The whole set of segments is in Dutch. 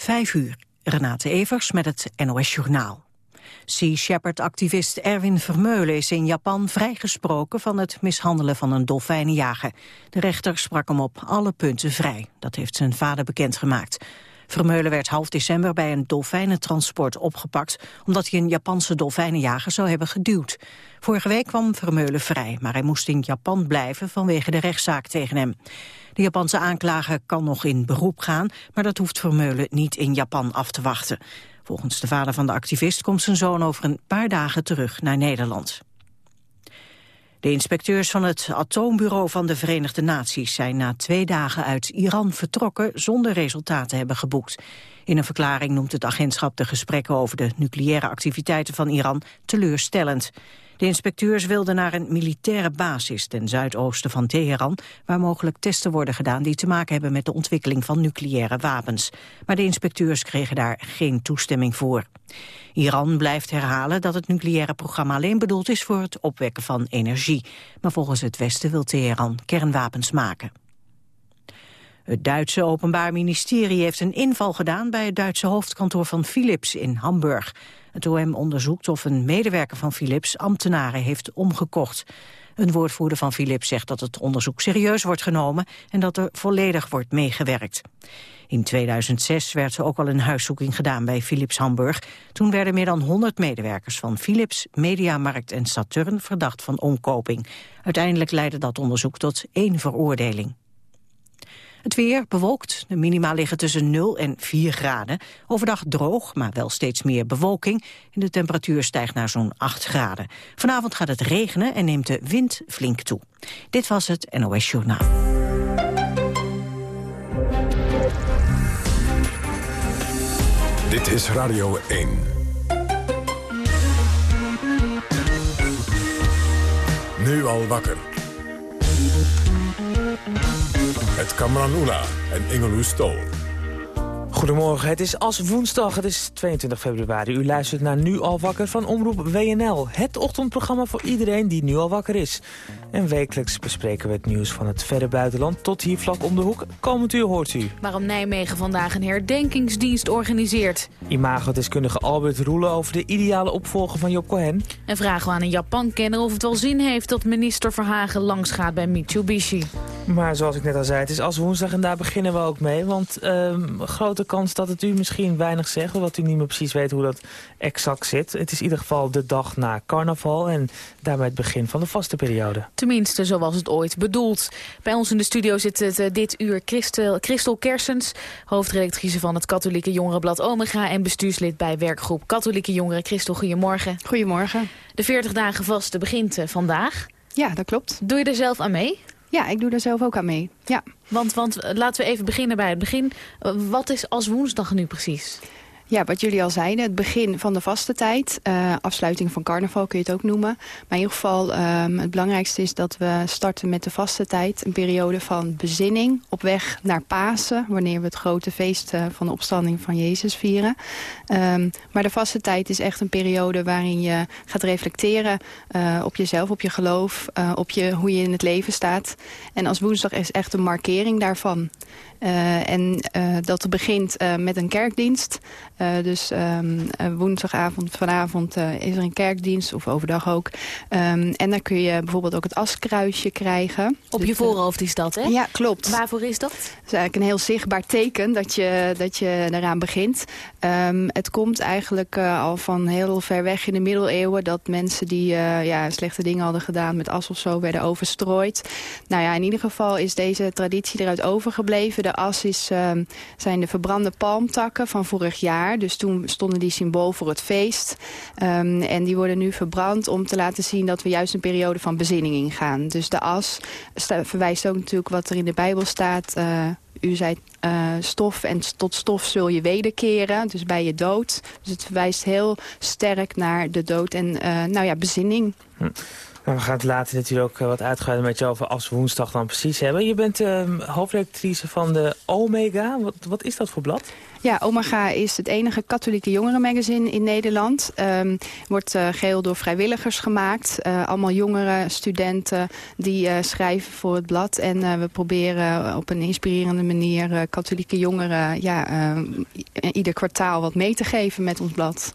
Vijf uur. Renate Evers met het NOS Journaal. Sea Shepherd-activist Erwin Vermeulen is in Japan vrijgesproken van het mishandelen van een dolfijnenjager. De rechter sprak hem op alle punten vrij. Dat heeft zijn vader bekendgemaakt. Vermeulen werd half december bij een dolfijnentransport opgepakt... omdat hij een Japanse dolfijnenjager zou hebben geduwd. Vorige week kwam Vermeulen vrij, maar hij moest in Japan blijven... vanwege de rechtszaak tegen hem. De Japanse aanklager kan nog in beroep gaan... maar dat hoeft Vermeulen niet in Japan af te wachten. Volgens de vader van de activist komt zijn zoon over een paar dagen terug naar Nederland. De inspecteurs van het atoombureau van de Verenigde Naties zijn na twee dagen uit Iran vertrokken zonder resultaten te hebben geboekt. In een verklaring noemt het agentschap de gesprekken over de nucleaire activiteiten van Iran teleurstellend. De inspecteurs wilden naar een militaire basis ten zuidoosten van Teheran... waar mogelijk testen worden gedaan die te maken hebben met de ontwikkeling van nucleaire wapens. Maar de inspecteurs kregen daar geen toestemming voor. Iran blijft herhalen dat het nucleaire programma alleen bedoeld is voor het opwekken van energie. Maar volgens het Westen wil Teheran kernwapens maken. Het Duitse Openbaar Ministerie heeft een inval gedaan bij het Duitse hoofdkantoor van Philips in Hamburg. Het OM onderzoekt of een medewerker van Philips ambtenaren heeft omgekocht. Een woordvoerder van Philips zegt dat het onderzoek serieus wordt genomen en dat er volledig wordt meegewerkt. In 2006 werd er ook al een huiszoeking gedaan bij Philips Hamburg. Toen werden meer dan 100 medewerkers van Philips, Mediamarkt en Saturn verdacht van omkoping. Uiteindelijk leidde dat onderzoek tot één veroordeling. Het weer bewolkt. De minima liggen tussen 0 en 4 graden. Overdag droog, maar wel steeds meer bewolking. En de temperatuur stijgt naar zo'n 8 graden. Vanavond gaat het regenen en neemt de wind flink toe. Dit was het NOS Journaal. Dit is Radio 1. Nu al wakker. Het Kamran en Ingeloes Stol. Goedemorgen, het is als woensdag, het is 22 februari. U luistert naar Nu al wakker van Omroep WNL. Het ochtendprogramma voor iedereen die nu al wakker is. En wekelijks bespreken we het nieuws van het verre buitenland tot hier vlak om de hoek. Komend uur hoort u. Waarom Nijmegen vandaag een herdenkingsdienst organiseert. Imagodeskundige Albert Roelen over de ideale opvolger van Job Cohen. En vragen we aan een Japan-kenner of het wel zin heeft dat minister Verhagen langsgaat bij Mitsubishi. Maar zoals ik net al zei, het is als woensdag en daar beginnen we ook mee. Want uh, grote kans dat het u misschien weinig zegt... omdat u niet meer precies weet hoe dat exact zit. Het is in ieder geval de dag na carnaval en daarmee het begin van de vaste periode. Tenminste, zoals het ooit bedoeld. Bij ons in de studio zit het, uh, dit uur Christel, Christel Kersens... hoofdredactrice van het katholieke jongerenblad Omega... en bestuurslid bij werkgroep Katholieke Jongeren. Christel, goedemorgen. Goedemorgen. De 40 dagen vaste begint uh, vandaag. Ja, dat klopt. Doe je er zelf aan mee? Ja, ik doe er zelf ook aan mee. Ja. Want, want laten we even beginnen bij het begin. Wat is als woensdag nu precies? Ja, wat jullie al zeiden, het begin van de vaste tijd. Uh, afsluiting van carnaval kun je het ook noemen. Maar in ieder geval, um, het belangrijkste is dat we starten met de vaste tijd. Een periode van bezinning op weg naar Pasen. Wanneer we het grote feest uh, van de opstanding van Jezus vieren. Um, maar de vaste tijd is echt een periode waarin je gaat reflecteren uh, op jezelf, op je geloof. op je, hoe je in het leven staat. En als woensdag is echt een markering daarvan. Uh, en uh, dat begint uh, met een kerkdienst. dus um, woensdagavond, vanavond is er een kerkdienst, of overdag ook. Um, en dan kun je bijvoorbeeld ook het askruisje krijgen. Op je dus, voorhoofd is dat, hè? Ja, klopt. Waarvoor is dat? Dat is eigenlijk een heel zichtbaar teken dat je, dat je eraan begint. Um, het komt eigenlijk al van heel ver weg in de middeleeuwen... dat mensen die ja, slechte dingen hadden gedaan met as of zo werden overstrooid. Nou ja, in ieder geval is deze traditie eruit overgebleven de as is, uh, zijn de verbrande palmtakken van vorig jaar. Dus toen stonden die symbool voor het feest. Um, en die worden nu verbrand om te laten zien dat we juist een periode van bezinning ingaan. Dus de as verwijst ook natuurlijk wat er in de Bijbel staat... Uh, u zei uh, stof en tot stof zul je wederkeren, dus bij je dood. Dus het verwijst heel sterk naar de dood en uh, nou ja, bezinning. Hm. We gaan het later natuurlijk ook eh, wat uitgebreider met je over als woensdag dan precies hebben. Je bent uh, hoofdredactrice van de Omega. Wat, wat is dat voor blad? Ja, Omega is het enige katholieke jongerenmagazine in Nederland. Um, wordt uh, geheel door vrijwilligers gemaakt. Uh, allemaal jongeren, studenten die schrijven voor het blad. En we proberen op een inspirerende manier katholieke jongeren ja, ieder kwartaal wat mee te geven met ons blad.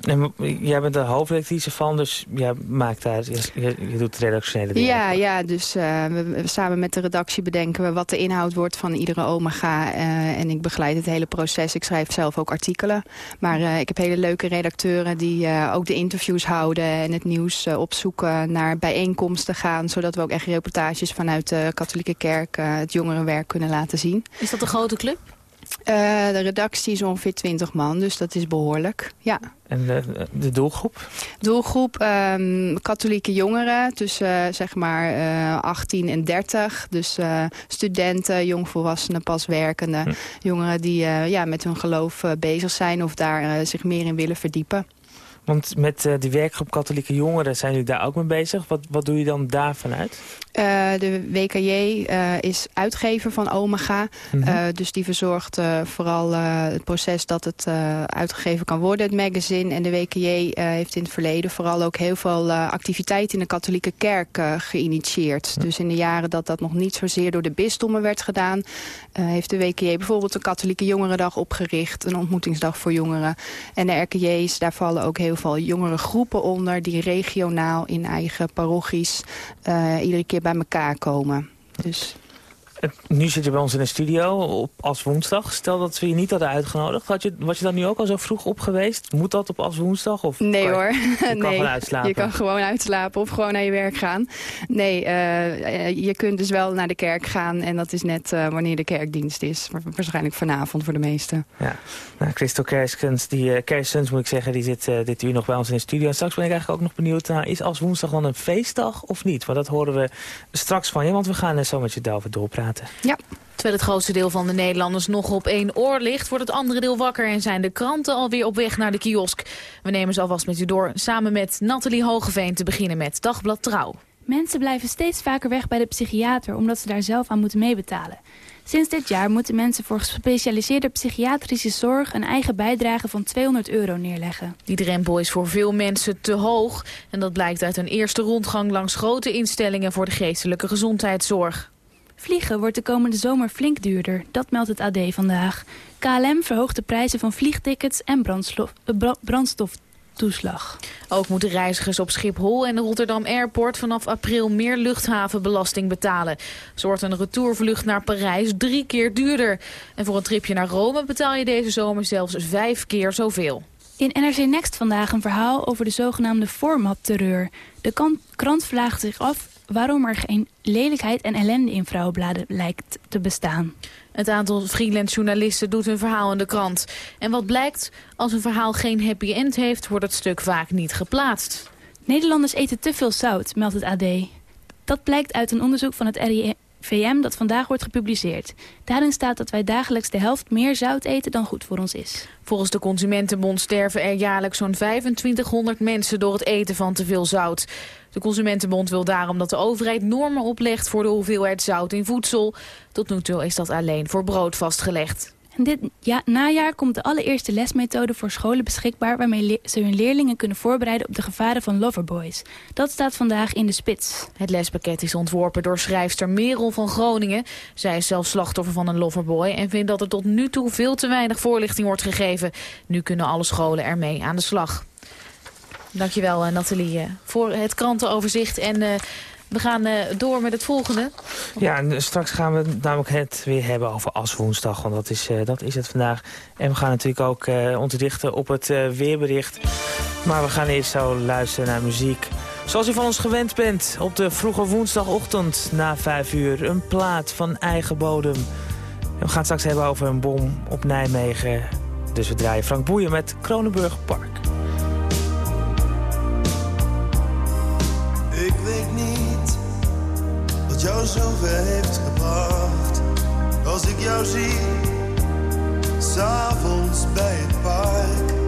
En jij bent de hoofdredactrice van, dus jij maakt daar, je, je doet redactionele dingen. Ja, ja dus uh, we, samen met de redactie bedenken we wat de inhoud wordt van iedere omega. Uh, en ik begeleid het hele proces. Ik schrijf zelf ook artikelen. Maar uh, ik heb hele leuke redacteuren die ook de interviews houden en het nieuws opzoeken naar bijeenkomsten gaan. Zodat we ook echt reportages vanuit de katholieke kerk het jongerenwerk kunnen laten zien. Is dat een grote club? Uh, de redactie is ongeveer 20 man, dus dat is behoorlijk. Ja. En de, de doelgroep? Doelgroep um, katholieke jongeren tussen uh, zeg maar uh, 18 en 30. Dus studenten, jongvolwassenen, paswerkenden. Hm. Jongeren die ja, met hun geloof bezig zijn of daar zich meer in willen verdiepen. Want met uh, die werkgroep katholieke jongeren zijn jullie daar ook mee bezig. Wat, wat doe je dan daar vanuit? Uh, de WKJ uh, is uitgever van Omega. Mm -hmm. dus die verzorgt vooral het proces dat het uitgegeven kan worden, het magazine. En de WKJ heeft in het verleden vooral ook heel veel activiteiten in de katholieke kerk geïnitieerd. Dus in de jaren dat dat nog niet zozeer door de bisdommen werd gedaan... heeft de WKJ bijvoorbeeld een katholieke jongerendag opgericht. Een ontmoetingsdag voor jongeren. En de RKJ's, daar vallen ook heel veel jongere groepen onder... die regionaal in eigen parochies iedere keer bij elkaar komen. Dus... Nu zit je bij ons in de studio op als woensdag. Stel dat we je niet hadden uitgenodigd. Had je, was je dan nu ook al zo vroeg op geweest? Moet dat op als woensdag? Of nee je, hoor. Je kan nee, gewoon uitslapen. Je kan gewoon uitslapen of gewoon naar je werk gaan. Nee, uh, je kunt dus wel naar de kerk gaan. En dat is net uh, wanneer de kerkdienst is. Waarschijnlijk vanavond voor de meesten. Ja. Nou, Christel Kerskens, die uh, moet ik zeggen, die zit dit uur nog bij ons in de studio. En straks ben ik eigenlijk ook nog benieuwd, nou, is als woensdag dan een feestdag of niet? Want dat horen we straks van je, want we gaan zo met je daarover doorpraten. Ja. Terwijl het grootste deel van de Nederlanders nog op één oor ligt... wordt het andere deel wakker en zijn de kranten alweer op weg naar de kiosk. We nemen ze alvast met u door, samen met Nathalie Hogeveen... te beginnen met Dagblad Trouw. Mensen blijven steeds vaker weg bij de psychiater... omdat ze daar zelf aan moeten meebetalen. Sinds dit jaar moeten mensen voor gespecialiseerde psychiatrische zorg... een eigen bijdrage van 200 euro neerleggen. Die drempel is voor veel mensen te hoog. En dat blijkt uit een eerste rondgang langs grote instellingen... voor de geestelijke gezondheidszorg. Vliegen wordt de komende zomer flink duurder, dat meldt het AD vandaag. KLM verhoogt de prijzen van vliegtickets en brandstof, uh, brandstoftoeslag. Ook moeten reizigers op Schiphol en de Rotterdam Airport vanaf april meer luchthavenbelasting betalen. Zo wordt een retourvlucht naar Parijs drie keer duurder. En voor een tripje naar Rome betaal je deze zomer zelfs vijf keer zoveel. In NRC Next vandaag een verhaal over de zogenaamde format-terreur. De krant vraagt zich af waarom er geen lelijkheid en ellende in vrouwenbladen lijkt te bestaan. Het aantal freelance journalisten doet hun verhaal in de krant. En wat blijkt, als een verhaal geen happy end heeft, wordt het stuk vaak niet geplaatst. Nederlanders eten te veel zout, meldt het AD. Dat blijkt uit een onderzoek van het RIVM dat vandaag wordt gepubliceerd. Daarin staat dat wij dagelijks de helft meer zout eten dan goed voor ons is. Volgens de Consumentenbond sterven er jaarlijks zo'n 2500 mensen door het eten van te veel zout. De Consumentenbond wil daarom dat de overheid normen oplegt voor de hoeveelheid zout in voedsel. Tot nu toe is dat alleen voor brood vastgelegd. En dit ja, najaar komt de allereerste lesmethode voor scholen beschikbaar... waarmee ze hun leerlingen kunnen voorbereiden op de gevaren van loverboys. Dat staat vandaag in de spits. Het lespakket is ontworpen door schrijfster Merel van Groningen. Zij is zelf slachtoffer van een loverboy... en vindt dat er tot nu toe veel te weinig voorlichting wordt gegeven. Nu kunnen alle scholen ermee aan de slag. Dankjewel uh, Nathalie uh, voor het krantenoverzicht. En uh, we gaan door met het volgende. Ja, straks gaan we namelijk het weer hebben over Aswoensdag. Want dat is, dat is het vandaag. En we gaan natuurlijk ook ons richten op het weerbericht. Maar we gaan eerst zo luisteren naar muziek. Zoals u van ons gewend bent, op de vroege woensdagochtend na vijf uur... een plaat van eigen bodem. We gaan het straks hebben over een bom op Nijmegen. Dus we draaien Frank Boeien met Kronenburg Park. Wat jou heeft gebracht. Als ik jou zie, s'avonds bij het park.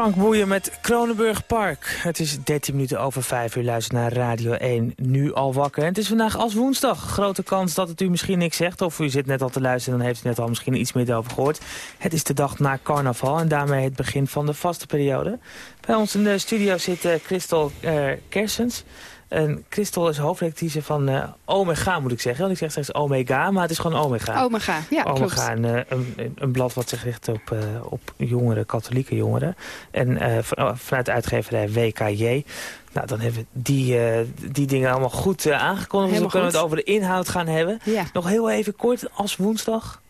Frank Boeien met Kronenburg Park. Het is 13 minuten over 5 uur. Luistert naar Radio 1, nu al wakker. Het is vandaag als woensdag. Grote kans dat het u misschien niks zegt. Of u zit net al te luisteren en dan heeft u net al misschien iets meer over gehoord. Het is de dag na carnaval en daarmee het begin van de vaste periode. Bij ons in de studio zit uh, Christel uh, Kersens. En Christel is hoofdredactrice van uh, Omega, moet ik zeggen. Want ik zeg straks Omega, maar het is gewoon Omega. Omega, ja, Omega, klopt. Een, een, een, blad wat zich richt op, uh, op jongeren, katholieke jongeren. En uh, vanuit de uitgeverij WKJ. Nou, dan hebben we die, die dingen allemaal goed aangekondigd. Dus we kunnen het over de inhoud gaan hebben. Ja. Nog heel even kort, als woensdag...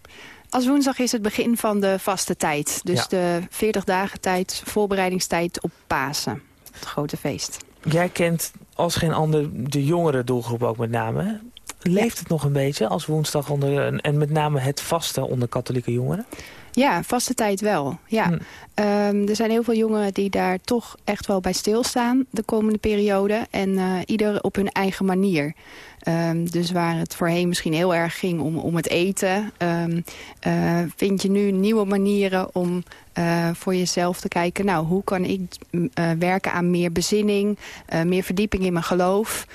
Als woensdag is het begin van de vaste tijd. Dus ja. de 40 dagen tijd, voorbereidingstijd op Pasen. Het grote feest. Jij kent als geen ander de jongere doelgroep ook met name. Leeft het nog een beetje als woensdag onder, en met name het vaste onder katholieke jongeren? Ja, vaste tijd wel. Ja. Hm. Um, er zijn heel veel jongeren die daar toch echt wel bij stilstaan de komende periode. En uh, ieder op hun eigen manier. Um, dus waar het voorheen misschien heel erg ging om, om het eten... Um, uh, vind je nu nieuwe manieren om uh, voor jezelf te kijken... nou, hoe kan ik uh, werken aan meer bezinning, uh, meer verdieping in mijn geloof.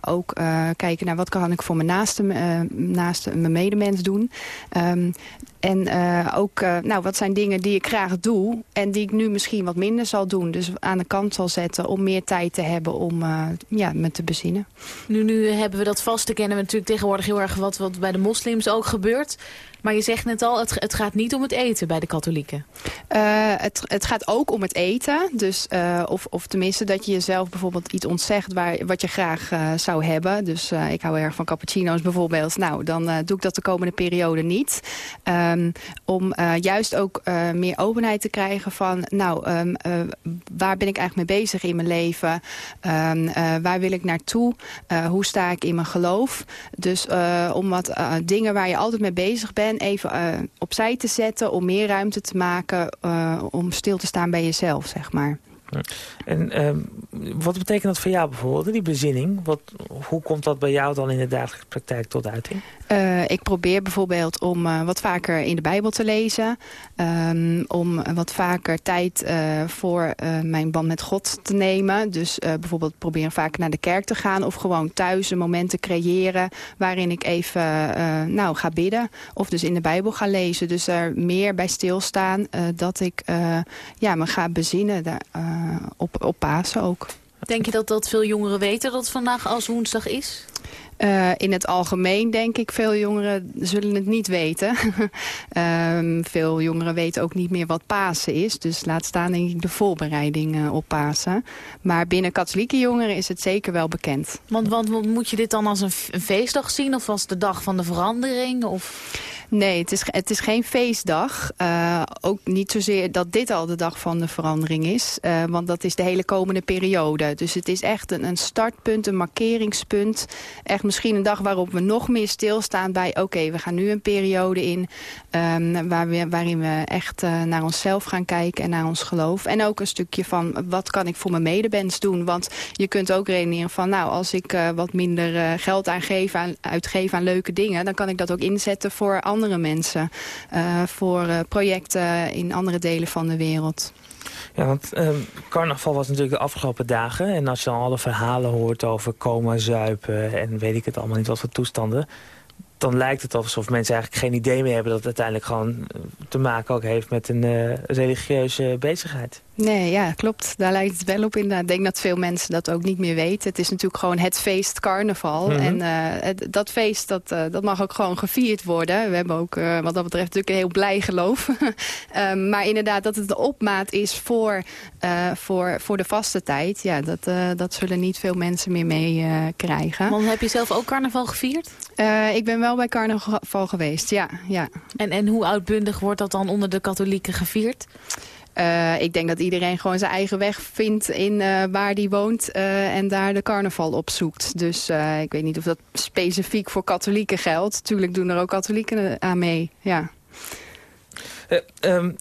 ook kijken naar wat kan ik voor mijn naaste, naaste mijn medemens doen. Um, en ook, nou, wat zijn dingen die ik graag doe... en die ik nu misschien wat minder zal doen. Dus aan de kant zal zetten om meer tijd te hebben om ja, me te bezinnen. Nu, nu hebben we dat vaste kennen we natuurlijk tegenwoordig heel erg... wat, wat bij de moslims ook gebeurt... Maar je zegt net al, het, het, gaat niet om het eten bij de katholieken. Uh, het, het, gaat ook om het eten. Dus, uh, of, of tenminste dat je jezelf bijvoorbeeld iets ontzegt waar, wat je graag uh, zou hebben. Dus ik hou erg van cappuccino's bijvoorbeeld. Nou, dan doe ik dat de komende periode niet. Um, om juist ook meer openheid te krijgen van... nou, um, waar ben ik eigenlijk mee bezig in mijn leven? Um, waar wil ik naartoe? hoe sta ik in mijn geloof? Dus om wat dingen waar je altijd mee bezig bent even uh, opzij te zetten... om meer ruimte te maken uh, om stil te staan bij jezelf, zeg maar. En uh, wat betekent dat voor jou bijvoorbeeld, die bezinning? Wat, hoe komt dat bij jou dan in de dagelijkse praktijk tot uiting? Uh, ik probeer bijvoorbeeld om uh, wat vaker in de Bijbel te lezen. Um, om wat vaker tijd uh, voor mijn band met God te nemen. Dus bijvoorbeeld proberen vaker naar de kerk te gaan. Of gewoon thuis een moment te creëren waarin ik even nou, ga bidden. Of dus in de Bijbel ga lezen. Dus er meer bij stilstaan dat ik ja, me ga bezinnen daar, op, op Pasen ook. Denk je dat, dat veel jongeren weten dat het vandaag als woensdag is? Uh, in het algemeen denk ik, veel jongeren zullen het niet weten. um, veel jongeren weten ook niet meer wat Pasen is. Dus laat staan denk ik de voorbereiding uh, op Pasen. Maar binnen katholieke jongeren is het zeker wel bekend. Want, want moet je dit dan als een, een feestdag zien of als de dag van de verandering? Of... Nee, het is, het is geen feestdag. Uh, ook niet zozeer dat dit al de dag van de verandering is. Uh, want dat is de hele komende periode. Dus het is echt een, een startpunt, een markeringspunt. Echt misschien een dag waarop we nog meer stilstaan bij... oké, we gaan nu een periode in um, waar we, waarin we echt uh, naar onszelf gaan kijken en naar ons geloof. En ook een stukje van wat kan ik voor mijn medebens doen. Want je kunt ook redeneren van... nou, als ik wat minder geld aangeef, aan, uitgeef aan leuke dingen... dan kan ik dat ook inzetten voor andere mensen. Voor projecten in andere delen van de wereld. Ja, want uh, carnaval was natuurlijk de afgelopen dagen. En als je dan alle verhalen hoort over coma, zuipen en weet ik het allemaal niet wat voor toestanden dan lijkt het alsof mensen eigenlijk geen idee meer hebben... dat het uiteindelijk gewoon te maken ook heeft met een uh, religieuze bezigheid. Nee, ja, klopt. Daar lijkt het wel op inderdaad. Ik denk dat veel mensen dat ook niet meer weten. Het is natuurlijk gewoon het feest carnaval. Mm -hmm. En uh, het, dat feest, dat, uh, dat mag ook gewoon gevierd worden. We hebben ook wat dat betreft natuurlijk een heel blij geloof. um, maar inderdaad, dat het de opmaat is voor, voor, voor de vaste tijd... ja, dat, dat zullen niet veel mensen meer mee krijgen. Want heb je zelf ook carnaval gevierd? ik ben wel bij carnaval geweest, ja. ja. En, en hoe uitbundig wordt dat dan onder de katholieken gevierd? Uh, ik denk dat iedereen gewoon zijn eigen weg vindt in uh, waar die woont uh, en daar de carnaval op zoekt. Dus ik weet niet of dat specifiek voor katholieken geldt. Tuurlijk doen er ook katholieken aan mee, ja. Um,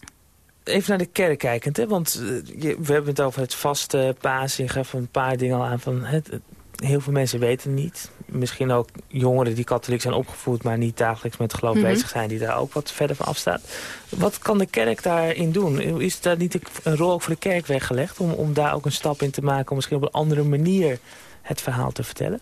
even naar de kerk kijkend, hè? want je, we hebben het over het vaste paas. Je gaf een paar dingen al aan van... Het, heel veel mensen weten het niet. misschien ook jongeren die katholiek zijn opgevoed... maar niet dagelijks met geloof Mhm. bezig zijn... die daar ook wat verder van afstaan. Wat kan de kerk daarin doen? Is daar niet een rol ook voor de kerk weggelegd... om, om daar ook een stap in te maken... om misschien op een andere manier het verhaal te vertellen?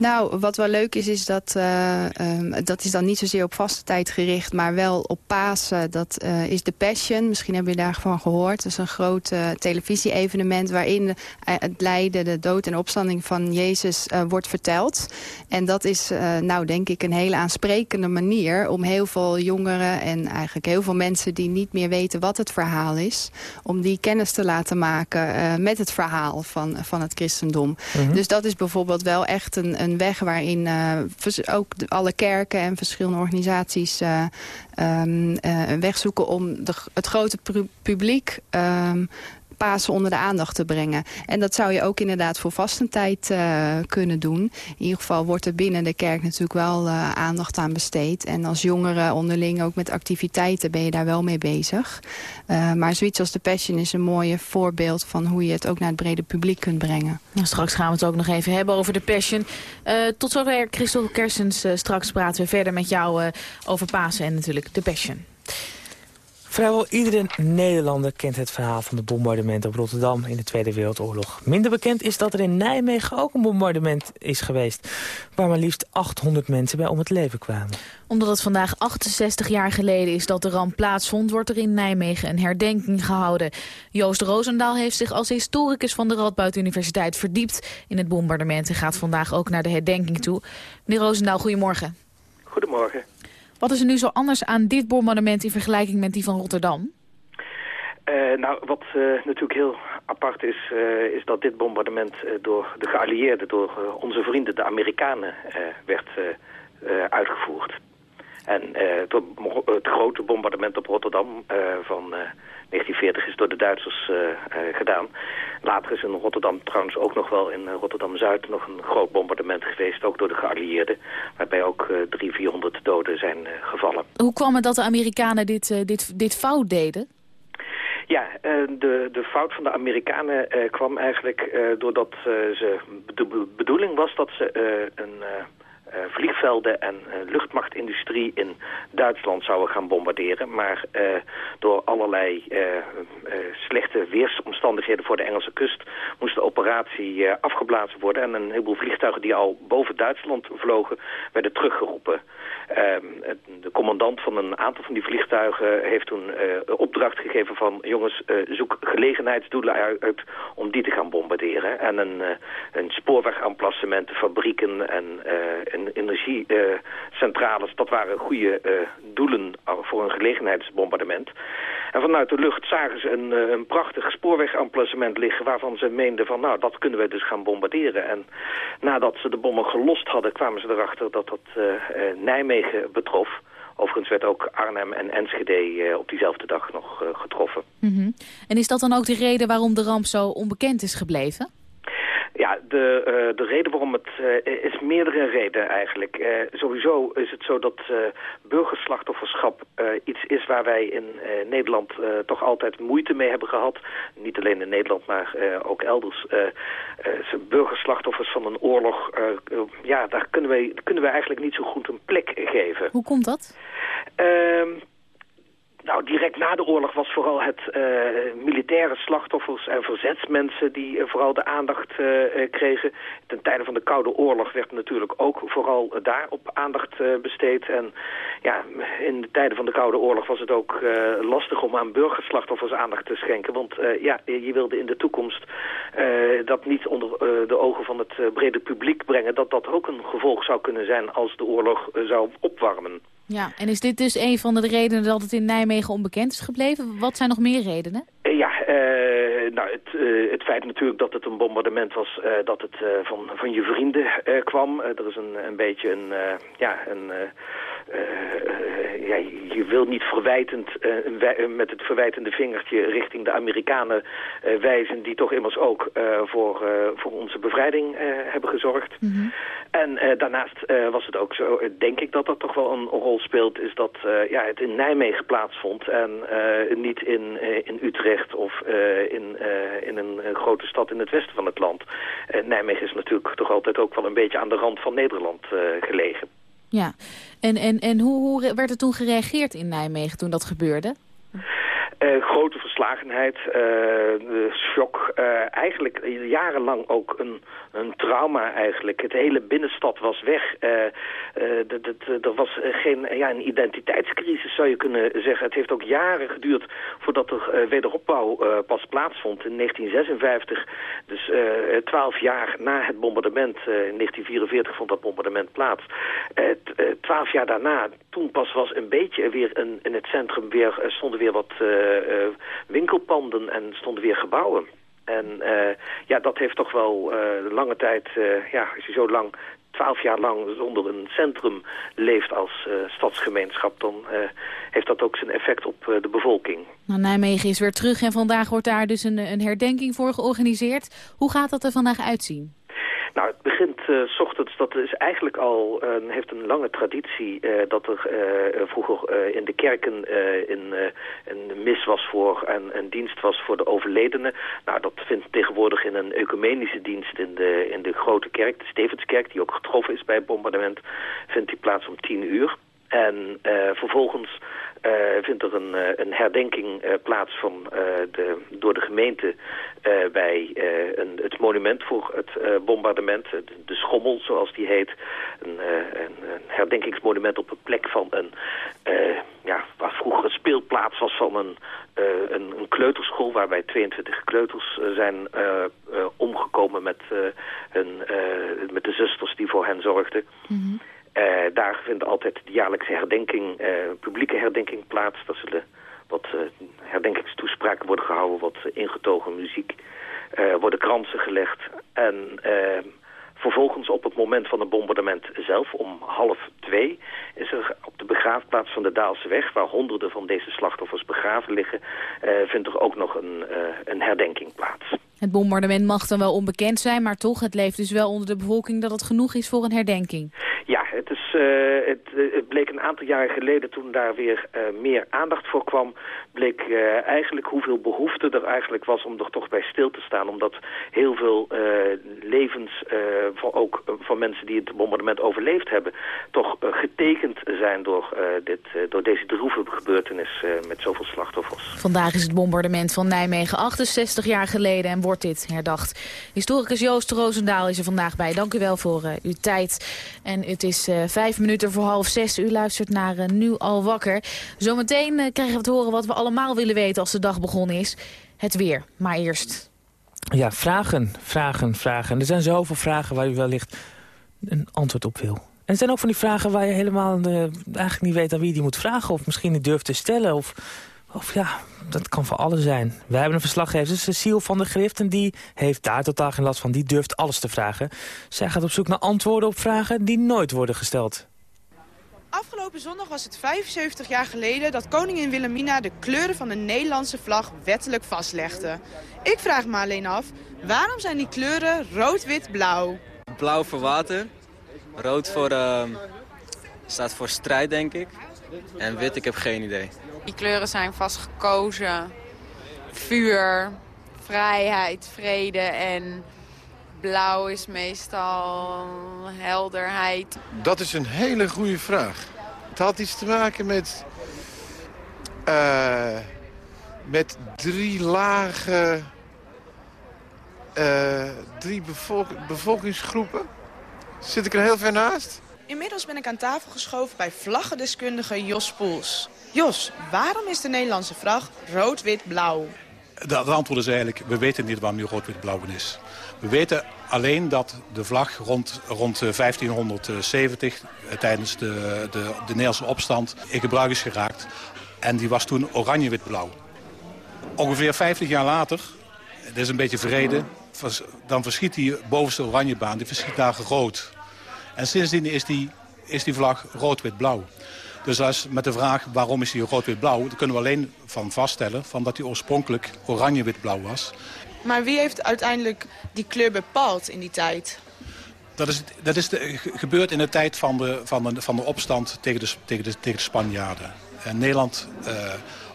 Nou, wat wel leuk is, is dat eh, ehm, dat is dan niet zozeer op vaste tijd gericht, maar wel op Pasen. Dat eh, is The Passion. Misschien hebben jullie daarvan gehoord. Dat is een groot uh, televisie-evenement waarin het lijden, de dood en opstanding van Jezus wordt verteld. En dat is, nou denk ik, een hele aansprekende manier om heel veel jongeren en eigenlijk heel veel mensen die niet meer weten wat het verhaal is, om die kennis te laten maken met het verhaal van, van het christendom. -hmm. Dus dat is bijvoorbeeld wel echt een, een een weg waarin uh, ook alle kerken en verschillende organisaties uh, um, uh, een weg zoeken om de, het grote publiek um, Pasen onder de aandacht te brengen. En dat zou je ook inderdaad voor vastentijd uh, kunnen doen. In ieder geval wordt er binnen de kerk natuurlijk wel uh, aandacht aan besteed. En als jongeren onderling ook met activiteiten ben je daar wel mee bezig. Uh, maar zoiets als de Passion is een mooi voorbeeld van hoe je het ook naar het brede publiek kunt brengen. Nou, straks gaan we het ook nog even hebben over de Passion. tot zover Christel Kersens. straks praten we verder met jou over Pasen en natuurlijk de Passion. Vrijwel iedere Nederlander kent het verhaal van de bombardement op Rotterdam in de Tweede Wereldoorlog. Minder bekend is dat er in Nijmegen ook een bombardement is geweest, waar maar liefst 800 mensen bij om het leven kwamen. Omdat het vandaag 68 jaar geleden is dat de ramp plaatsvond, wordt er in Nijmegen een herdenking gehouden. Joost Roosendaal heeft zich als historicus van de Radboud Universiteit verdiept in het bombardement en gaat vandaag ook naar de herdenking toe. Meneer Roosendaal, goedemorgen. Goedemorgen. Wat is er nu zo anders aan dit bombardement in vergelijking met die van Rotterdam? Uh, nou, wat uh, natuurlijk heel apart is, uh, is dat dit bombardement door de geallieerden, door onze vrienden, de Amerikanen, werd uitgevoerd. En het, grote bombardement op Rotterdam van 1940 is door de Duitsers uh, uh, gedaan. Later is in Rotterdam trouwens ook nog wel in Rotterdam-Zuid nog een groot bombardement geweest, ook door de geallieerden. Waarbij ook uh, 300, 400 doden zijn gevallen. Hoe kwam het dat de Amerikanen dit, dit, dit fout deden? Ja, de, de fout van de Amerikanen kwam eigenlijk doordat ze, de bedoeling was dat ze een... Uh, vliegvelden en uh, luchtmachtindustrie in Duitsland zouden gaan bombarderen. Maar uh, door allerlei slechte weersomstandigheden voor de Engelse kust moest de operatie afgeblazen worden. En een heleboel vliegtuigen die al boven Duitsland vlogen werden teruggeroepen. Ehm, de commandant van een aantal van die vliegtuigen heeft toen opdracht gegeven van... jongens, zoek gelegenheidsdoelen uit om die te gaan bombarderen. En een, een spoorwegemplacementen, fabrieken en energiecentrales, dat waren goede uh, doelen voor een gelegenheidsbombardement. En vanuit de lucht zagen ze een, een prachtig spoorwegemplacement liggen waarvan ze meenden van nou dat kunnen we dus gaan bombarderen. En nadat ze de bommen gelost hadden kwamen ze erachter dat dat Nijmegen betrof. Overigens werd ook Arnhem en Enschede op diezelfde dag nog getroffen. -hmm. En is dat dan ook de reden waarom de ramp zo onbekend is gebleven? Ja, de, uh, de reden waarom het uh, is meerdere redenen eigenlijk. Uh, sowieso is het zo dat burgerslachtofferschap iets is waar wij in Nederland toch altijd moeite mee hebben gehad. Niet alleen in Nederland, maar ook elders. burgerslachtoffers van een oorlog, ja, daar kunnen wij, kunnen wij eigenlijk niet zo goed een plek geven. Hoe komt dat? Nou, direct na de oorlog was vooral het uh, militaire slachtoffers en verzetsmensen die uh, vooral de aandacht uh, kregen. Ten tijde van de Koude Oorlog werd natuurlijk ook vooral daarop aandacht besteed. En ja, in de tijden van de Koude Oorlog was het ook lastig om aan burgerslachtoffers aandacht te schenken. Want ja, je wilde in de toekomst dat niet onder de ogen van het brede publiek brengen. Dat dat ook een gevolg zou kunnen zijn als de oorlog zou opwarmen. Ja, en is dit dus een van de redenen dat het in Nijmegen onbekend is gebleven? Wat zijn nog meer redenen? Ja, uh, nou, het, uh, het feit natuurlijk dat het een bombardement was, uh, dat het van, van je vrienden kwam. er is een, een beetje een, ja, een... ja, je wil niet verwijtend met het verwijtende vingertje richting de Amerikanen wijzen... die toch immers ook voor, voor onze bevrijding hebben gezorgd. Mm -hmm. En uh, daarnaast uh, was het ook zo, denk ik dat dat toch wel een rol speelt, is dat ja, het in Nijmegen plaatsvond en niet in, in Utrecht of in, in een grote stad in het westen van het land. Nijmegen is natuurlijk toch altijd ook wel een beetje aan de rand van Nederland gelegen. Ja, en, en, en hoe, hoe werd er toen gereageerd in Nijmegen toen dat gebeurde? Uh, grote verslagenheid, uh, shock. Uh, eigenlijk jarenlang ook een, een trauma eigenlijk. Het hele binnenstad was weg. er was geen ja, een identiteitscrisis zou je kunnen zeggen. Het heeft ook jaren geduurd voordat er wederopbouw pas plaatsvond. In 1956, dus twaalf jaar na het bombardement, in 1944 vond dat bombardement plaats. Twaalf jaar daarna, toen pas was een beetje weer een, in het centrum weer, stonden weer wat winkelpanden en stonden weer gebouwen. En uh, ja, dat heeft toch wel lange tijd, ja, als je zo lang, twaalf jaar lang zonder een centrum leeft als stadsgemeenschap, dan heeft dat ook zijn effect op de bevolking. Nou, Nijmegen is weer terug en vandaag wordt daar dus een, een herdenking voor georganiseerd. Hoe gaat dat er vandaag uitzien? Nou, het begint uh, s ochtends, dat is eigenlijk al, uh, heeft een lange traditie uh, dat er vroeger in de kerken in, een mis was voor en een dienst was voor de overledenen. Nou, dat vindt tegenwoordig in een ecumenische dienst in de, in de grote kerk, de Stevenskerk, die ook getroffen is bij het bombardement, vindt die plaats om tien uur. En vervolgens uh, vindt er een, uh, een herdenking plaats van, de, door de gemeente bij een, het monument voor het bombardement, de, Schommel zoals die heet. Een, een, herdenkingsmonument op een plek van een, ja, waar vroeger een speelplaats was van een, een, kleuterschool waarbij 22 kleuters zijn omgekomen met, hun, met de zusters die voor hen zorgden. Mm. Uh, daar vindt altijd de jaarlijkse herdenking, uh, publieke herdenking plaats. Daar zullen wat uh, herdenkingstoespraken worden gehouden, wat ingetogen muziek, worden kransen gelegd. En vervolgens op het moment van het bombardement zelf, om half twee, is er op de begraafplaats van de Daalse weg, waar honderden van deze slachtoffers begraven liggen, vindt er ook nog een, een herdenking plaats. Het bombardement mag dan wel onbekend zijn, maar toch, het leeft dus wel onder de bevolking dat het genoeg is voor een herdenking. Ja, het, is, uh, het, het, bleek een aantal jaren geleden toen daar weer uh, meer aandacht voor kwam, bleek eigenlijk hoeveel behoefte er eigenlijk was om er toch bij stil te staan. Omdat heel veel levens, van, ook van mensen die het bombardement overleefd hebben, toch getekend zijn door, dit, door deze droevige gebeurtenis met zoveel slachtoffers. Vandaag is het bombardement van Nijmegen 68 jaar geleden en wordt dit herdacht. Historicus Joost Roosendaal is er vandaag bij. Dank u wel voor uw tijd. En het is uh, vijf minuten voor half zes. U luistert naar uh, Nu al wakker. Zometeen uh, krijgen we te horen wat we allemaal willen weten als de dag begonnen is. Het weer. Maar eerst... Ja, vragen, vragen, vragen. Er zijn zoveel vragen waar u wellicht een antwoord op wil. En er zijn ook van die vragen waar je helemaal eigenlijk niet weet aan wie je die moet vragen. Of misschien niet durft te stellen. Of of ja, dat kan voor alles zijn. We hebben een verslaggever, Cecile van der Grift... en die heeft daar totaal geen last van. Die durft alles te vragen. Zij gaat op zoek naar antwoorden op vragen die nooit worden gesteld. Afgelopen zondag was het 75 jaar geleden dat koningin Wilhelmina de kleuren van de Nederlandse vlag wettelijk vastlegde. Ik vraag me alleen af, waarom zijn die kleuren rood, wit, blauw? Blauw voor water, rood voor, uh, staat voor strijd denk ik. En wit, ik heb geen idee. Die kleuren zijn vast gekozen. Vuur, vrijheid, vrede en blauw is meestal helderheid. Dat is een hele goede vraag. Het had iets te maken met, uh, met drie lagen, uh, drie bevolk bevolkingsgroepen. Zit ik er heel ver naast? Inmiddels ben ik aan tafel geschoven bij vlaggendeskundige Jos Poels. Jos, waarom is de Nederlandse vlag rood-wit-blauw? Het antwoord is eigenlijk, we weten niet waarom die rood-wit-blauw is. We weten alleen dat de vlag rond, rond 1570, eh, tijdens de, de, de Nederlandse opstand, in gebruik is geraakt. En die was toen oranje-wit-blauw. Ongeveer 50 jaar later, dat is een beetje vrede, dan verschiet die bovenste oranjebaan, die verschiet daar rood. En sindsdien is die, is die vlag rood-wit-blauw. Dus als met de vraag waarom is die rood-wit-blauw... daar kunnen we alleen van vaststellen van dat die oorspronkelijk oranje-wit-blauw was. Maar wie heeft uiteindelijk die kleur bepaald in die tijd? Dat is, dat is de, gebeurd in de tijd van de, van de, van de opstand tegen de, tegen de, tegen de Spanjaarden. En Nederland uh,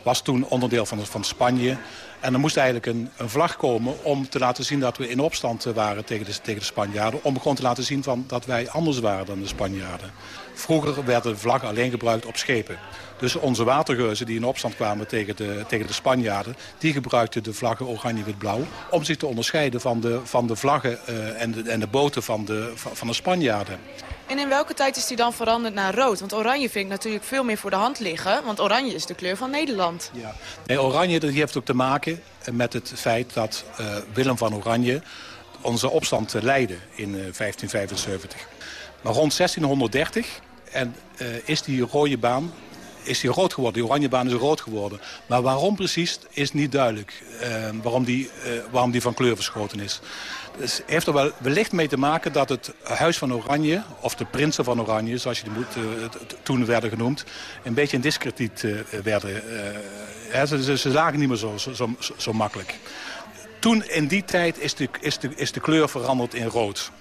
was toen onderdeel van, van Spanje. En er moest eigenlijk een, een, vlag komen om te laten zien dat we in opstand waren tegen de, tegen de Spanjaarden. Om gewoon te laten zien van dat wij anders waren dan de Spanjaarden. Vroeger werd de vlag alleen gebruikt op schepen. Dus onze watergeuzen die in opstand kwamen tegen de, tegen de Spanjaarden... die gebruikten de vlaggen oranje-wit-blauw... om zich te onderscheiden van de, van de vlaggen uh, en, de, en de boten van de, van de Spanjaarden. En in welke tijd is die dan veranderd naar rood? Want oranje vind ik natuurlijk veel meer voor de hand liggen. Want oranje is de kleur van Nederland. Ja. Nee, oranje die heeft ook te maken met het feit dat uh, Willem van Oranje... onze opstand leidde in uh, 1575. Maar rond 1630 en, uh, is die rode baan is die rood geworden. Die oranje baan is rood geworden. Maar waarom precies is niet duidelijk. Uh, waarom, die, uh, waarom die van kleur verschoten is. Dus heeft er wel wellicht mee te maken dat het Huis van Oranje... of de Prinsen van Oranje, zoals je die moet, toen werden genoemd... een beetje in discrediet werden. ze, ze, lagen niet meer zo, zo, zo, zo makkelijk. Toen, in die tijd, is de, is, de, is de kleur veranderd in rood.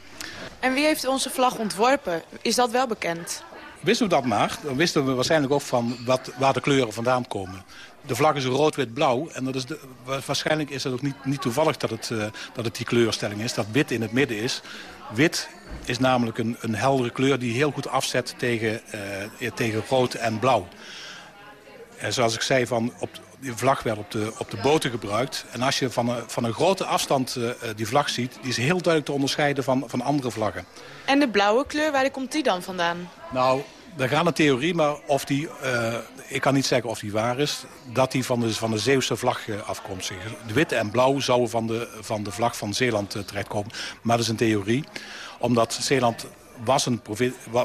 En wie heeft onze vlag ontworpen? Is dat wel bekend? Wisten we dat maar, dan wisten we waarschijnlijk ook van wat, waar de kleuren vandaan komen. De vlag is rood-wit-blauw en dat is de, waarschijnlijk is het ook niet, niet toevallig dat het, uh, dat het die kleurstelling is. Dat wit in het midden is. Wit is namelijk een, een heldere kleur die heel goed afzet tegen, uh, tegen rood en blauw. En zoals ik zei, van op, die vlag werd op de, op de boten gebruikt. En als je van een, van een grote afstand uh, die vlag ziet... die is heel duidelijk te onderscheiden van, van andere vlaggen. En de blauwe kleur, waar komt die dan vandaan? Nou, er gaat een theorie, maar of die, uh, ik kan niet zeggen of die waar is... dat die van de, van de Zeeuwse vlag uh, afkomt. De witte en blauw zouden van de, van de vlag van Zeeland uh, terechtkomen. Maar dat is een theorie, omdat Zeeland was, een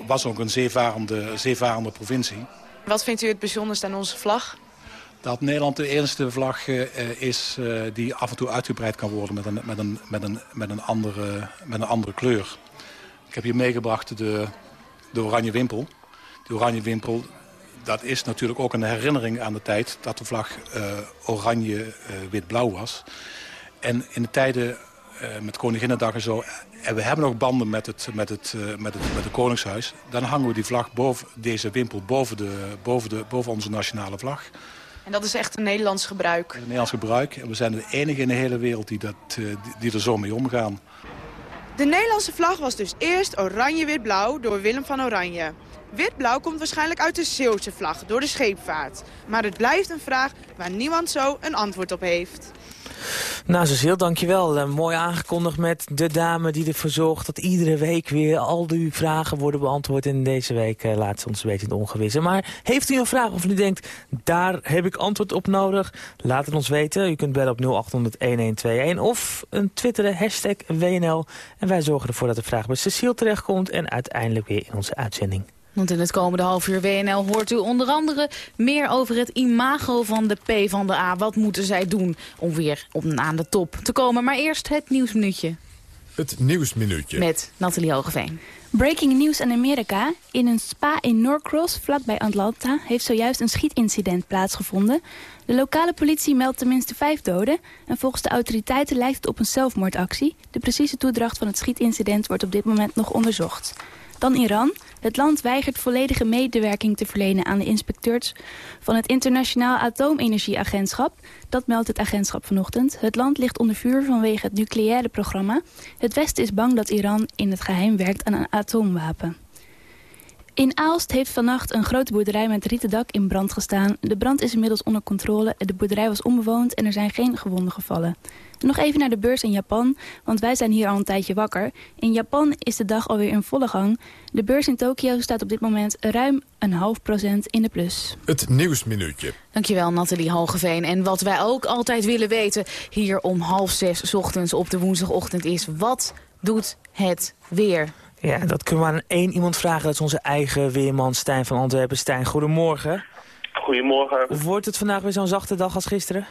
was ook een zeevarende, zeevarende provincie. Wat vindt u het bijzonderste aan onze vlag? Dat Nederland de eerste vlag uh, is uh, die af en toe uitgebreid kan worden met een, met een, met een, met een, andere, met een andere kleur. Ik heb hier meegebracht de, de oranje wimpel. De oranje wimpel, dat is natuurlijk ook een herinnering aan de tijd dat de vlag uh, oranje, wit-blauw was. En in de tijden met Koninginnedag en zo... en we hebben nog banden met het, met het, met het, met het Koningshuis... dan hangen we die vlag boven, deze wimpel boven, de, boven, de, boven onze nationale vlag... En dat is echt een Nederlands gebruik? Een Nederlands gebruik. En we zijn de enige in de hele wereld die, dat, die, die er zo mee omgaan. De Nederlandse vlag was dus eerst oranje-wit-blauw door Willem van Oranje. Wit-blauw komt waarschijnlijk uit de Zeeuwse vlag, door de scheepvaart. Maar het blijft een vraag waar niemand zo een antwoord op heeft. Nou, Cecile, dankjewel. Uh, mooi aangekondigd met de dame die ervoor zorgt... dat iedere week weer al uw vragen worden beantwoord. En deze week uh, laat ze ons een beetje in het ongewisse. Maar heeft u een vraag of u denkt, daar heb ik antwoord op nodig? Laat het ons weten. U kunt bellen op 0800-1121 of een twitteren, hashtag WNL. En wij zorgen ervoor dat de vraag bij Cecile terechtkomt... en uiteindelijk weer in onze uitzending. Want in het komende half uur WNL hoort u onder andere meer over het imago van de P van de A. Wat moeten zij doen om weer om aan de top te komen? Maar eerst het nieuwsminuutje. Het nieuwsminuutje. Met Nathalie Hogeveen. Breaking news in Amerika. In een spa in Norcross, vlakbij Atlanta, heeft zojuist een schietincident plaatsgevonden. De lokale politie meldt tenminste vijf doden. En volgens de autoriteiten lijkt het op een zelfmoordactie. De precieze toedracht van het schietincident wordt op dit moment nog onderzocht. Dan Iran. Het land weigert volledige medewerking te verlenen aan de inspecteurs van het Internationaal Atoomenergieagentschap. Dat meldt het agentschap vanochtend. Het land ligt onder vuur vanwege het nucleaire programma. Het Westen is bang dat Iran in het geheim werkt aan een atoomwapen. In Aalst heeft vannacht een grote boerderij met rieten dak in brand gestaan. De brand is inmiddels onder controle. De boerderij was onbewoond en er zijn geen gewonden gevallen. Nog even naar de beurs in Japan, want wij zijn hier al een tijdje wakker. In Japan is de dag alweer in volle gang. De beurs in Tokio staat op dit moment ruim een half procent in de plus. Het Nieuwsminuutje. Dankjewel Nathalie Hogeveen. En wat wij ook altijd willen weten hier om half zes ochtends op de woensdagochtend is... wat doet het weer? Ja, dat kunnen we aan één iemand vragen. Dat is onze eigen weerman Stijn van Antwerpen. Stijn, goedemorgen. Goedemorgen. Wordt het vandaag weer zo'n zachte dag als gisteren?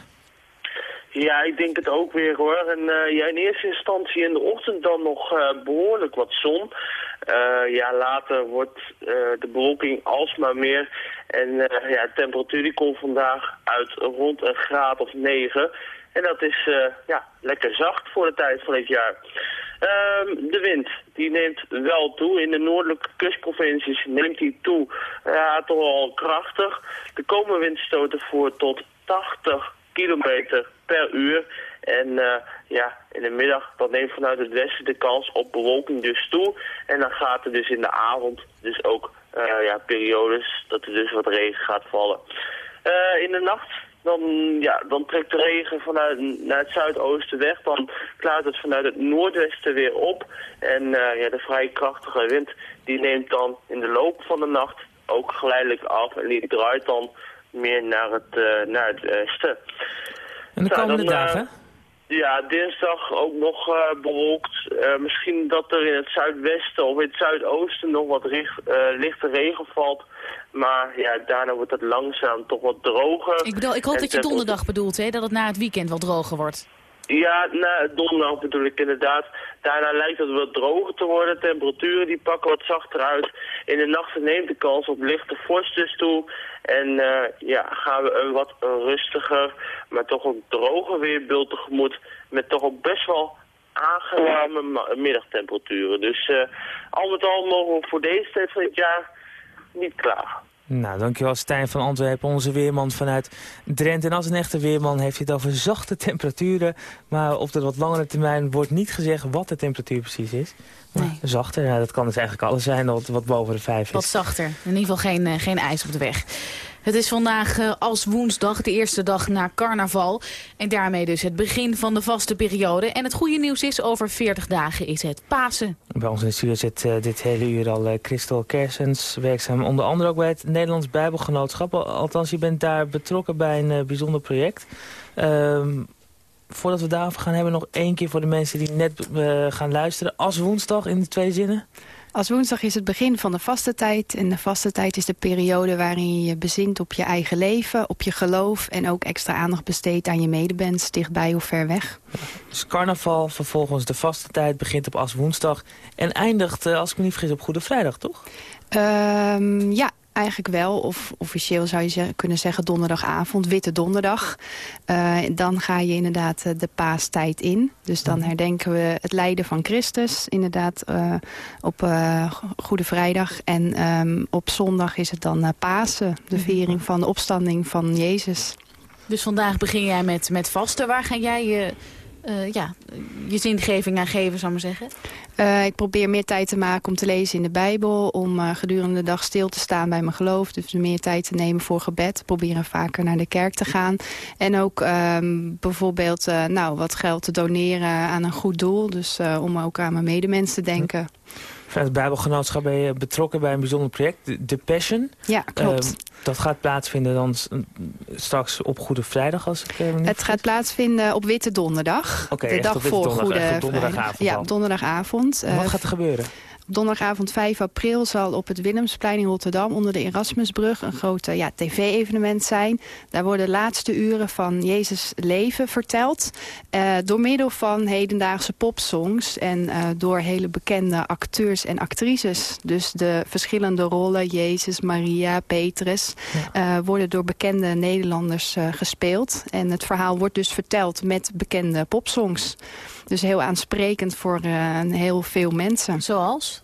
Ja, ik denk het ook weer hoor. En uh, ja, in eerste instantie in de ochtend dan nog uh, behoorlijk wat zon. uh, ja, later wordt de bewolking alsmaar meer. En ja, de temperatuur die komt vandaag uit rond een graad of 9. En dat is ja, lekker zacht voor de tijd van het jaar. Ehm, de wind die neemt wel toe. In de noordelijke kustprovincies neemt die toe. Ja, toch wel krachtig. Er komen windstoten voor tot 80 kilometer per uur. En uh, ja, in de middag dan neemt vanuit het westen de kans op bewolking dus toe. En dan gaat er dus in de avond dus ook uh, ja, periodes dat er dus wat regen gaat vallen. In de nacht dan, ja, dan trekt de regen vanuit naar het zuidoosten weg. Dan klaart het vanuit het noordwesten weer op. En uh, ja, de vrij krachtige wind die neemt dan in de loop van de nacht ook geleidelijk af. En die draait dan meer naar het, uh, naar het westen. En de komende nou, dan, dagen? Ja, dinsdag ook nog uh, bewolkt. Uh, misschien dat er in het zuidwesten of in het zuidoosten nog wat richt, uh, lichte regen valt. Maar ja, daarna wordt het langzaam toch wat droger. Ik, bedoel, ik hoop dat je donderdag bedoelt, hè? dat het na het weekend wat droger wordt. Ja, na donderdag bedoel ik inderdaad. Daarna lijkt het wat droger te worden. Temperaturen die pakken wat zachter uit. In de nachten neemt de kans op lichte vorst dus toe. En uh, ja, gaan we een wat rustiger, maar toch ook droger weerbeeld tegemoet. Met toch ook best wel aangename middagtemperaturen. Dus uh, al met al mogen we voor deze tijd van het jaar niet klagen. Nou, dankjewel Stijn van Antwerpen, onze weerman vanuit Drenthe. En als een echte weerman heeft hij het over zachte temperaturen. Maar op de wat langere termijn wordt niet gezegd wat de temperatuur precies is. Nee. Zachter, ja, dat kan dus eigenlijk alles zijn wat, wat boven de vijf is. Wat zachter. In ieder geval geen, uh, geen ijs op de weg. Het is vandaag uh, als woensdag, de eerste dag na carnaval. En daarmee dus het begin van de vaste periode. En het goede nieuws is, over 40 dagen is het Pasen. Bij ons in de studio zit uh, dit hele uur al uh, Christel Kersens, werkzaam onder andere ook bij het Nederlands Bijbelgenootschap. Althans, je bent daar betrokken bij een bijzonder project. Ehm, voordat we daarover gaan hebben, nog één keer voor de mensen die net gaan luisteren. Als woensdag in de twee zinnen. Als woensdag is het begin van de vaste tijd. En de vaste tijd is de periode waarin je je bezint op je eigen leven, op je geloof... en ook extra aandacht besteedt aan je medebens, dichtbij of ver weg. Dus carnaval, vervolgens de vaste tijd, begint op als woensdag... en eindigt, als ik me niet vergis, op Goede Vrijdag, toch? Um, ja, Eigenlijk wel, of officieel zou je kunnen zeggen donderdagavond, witte donderdag. Uh, dan ga je inderdaad de paastijd in. Dus dan herdenken we het lijden van Christus, inderdaad, uh, op uh, Goede Vrijdag. En um, op zondag is het dan Pasen, de viering van de opstanding van Jezus. Dus vandaag begin jij met, met vasten. Waar ga jij je uh, ja, je zingeving aan geven, zou ik maar zeggen? Uh, ik probeer meer tijd te maken om te lezen in de Bijbel. Om uh, gedurende de dag stil te staan bij mijn geloof. Dus meer tijd te nemen voor gebed. Proberen vaker naar de kerk te gaan. En ook um, bijvoorbeeld nou, wat geld te doneren aan een goed doel. Dus om ook aan mijn medemens te denken. Vanuit het Bijbelgenootschap ben je betrokken bij een bijzonder project, The Passion. Ja, klopt. Uh, dat gaat plaatsvinden dan straks op Goede Vrijdag, als ik niet Het gaat plaatsvinden op Witte Donderdag. Okay, de dag voor Goede donderdagavond. Ja, donderdagavond. Wat gaat er gebeuren? Donderdagavond 5 april zal op het Willemsplein in Rotterdam... onder de Erasmusbrug een groot ja, tv-evenement zijn. Daar worden de laatste uren van Jezus' leven verteld... Uh, door middel van hedendaagse popsongs... en uh, door hele bekende acteurs en actrices. Dus de verschillende rollen, Jezus, Maria, Petrus... Ja. Uh, worden door bekende Nederlanders gespeeld. En het verhaal wordt dus verteld met bekende popsongs. Dus heel aansprekend voor uh, heel veel mensen. Zoals?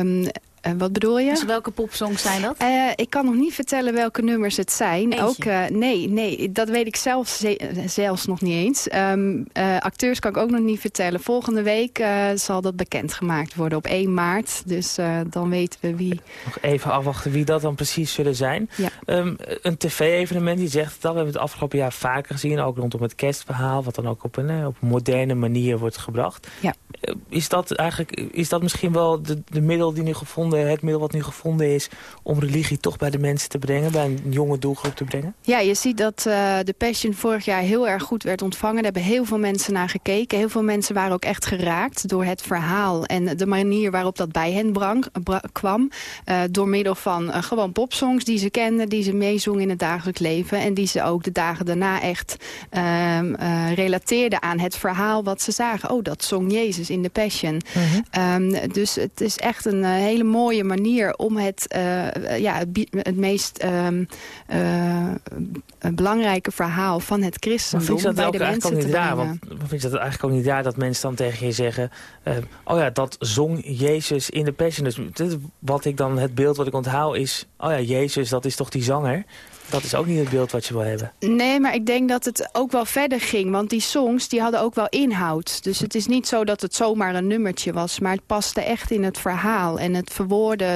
Um, uh, wat bedoel je? Dus welke popsongs zijn dat? Uh, ik kan nog niet vertellen welke nummers het zijn. Eentje. Ook, uh, nee, nee, dat weet ik zelf ze zelfs nog niet eens. Um, acteurs kan ik ook nog niet vertellen. Volgende week zal dat bekendgemaakt worden op 1 maart. Dus dan weten we wie. Nog even afwachten wie dat dan precies zullen zijn. Ja. Um, een tv-evenement, die zegt al. We hebben het afgelopen jaar vaker gezien. Ook rondom het kerstverhaal. Wat dan ook op een, op moderne manier wordt gebracht. Ja. is dat eigenlijk is dat misschien wel de, de middel die nu gevonden gevonden, het middel wat nu gevonden is... om religie toch bij de mensen te brengen, bij een jonge doelgroep te brengen? Ja, je ziet dat uh, de Passion vorig jaar heel erg goed werd ontvangen. Daar hebben heel veel mensen naar gekeken. Heel veel mensen waren ook echt geraakt door het verhaal... en de manier waarop dat bij hen brang, kwam. Uh, door middel van uh, gewoon popsongs die ze kenden... die ze meezongen in het dagelijks leven... en die ze ook de dagen daarna echt ehm, relateerden aan het verhaal wat ze zagen. Oh, dat zong Jezus in de Passion. Mm um, dus het is echt een hele mooie manier om het, ja, het, het meest... Um, een belangrijke verhaal van het christendom dat bij de mensen te daar, want, vind je dat eigenlijk ook niet daar dat mensen dan tegen je zeggen... Uh, oh ja, dat zong Jezus in de Passion. Dus wat ik dan, het beeld wat ik onthoud is... oh ja, Jezus, dat is toch die zanger? Dat is ook niet het beeld wat je wil hebben. Nee, maar ik denk dat het ook wel verder ging. Want die songs die hadden ook wel inhoud. Dus het is niet zo dat het zomaar een nummertje was. Maar het paste echt in het verhaal. En het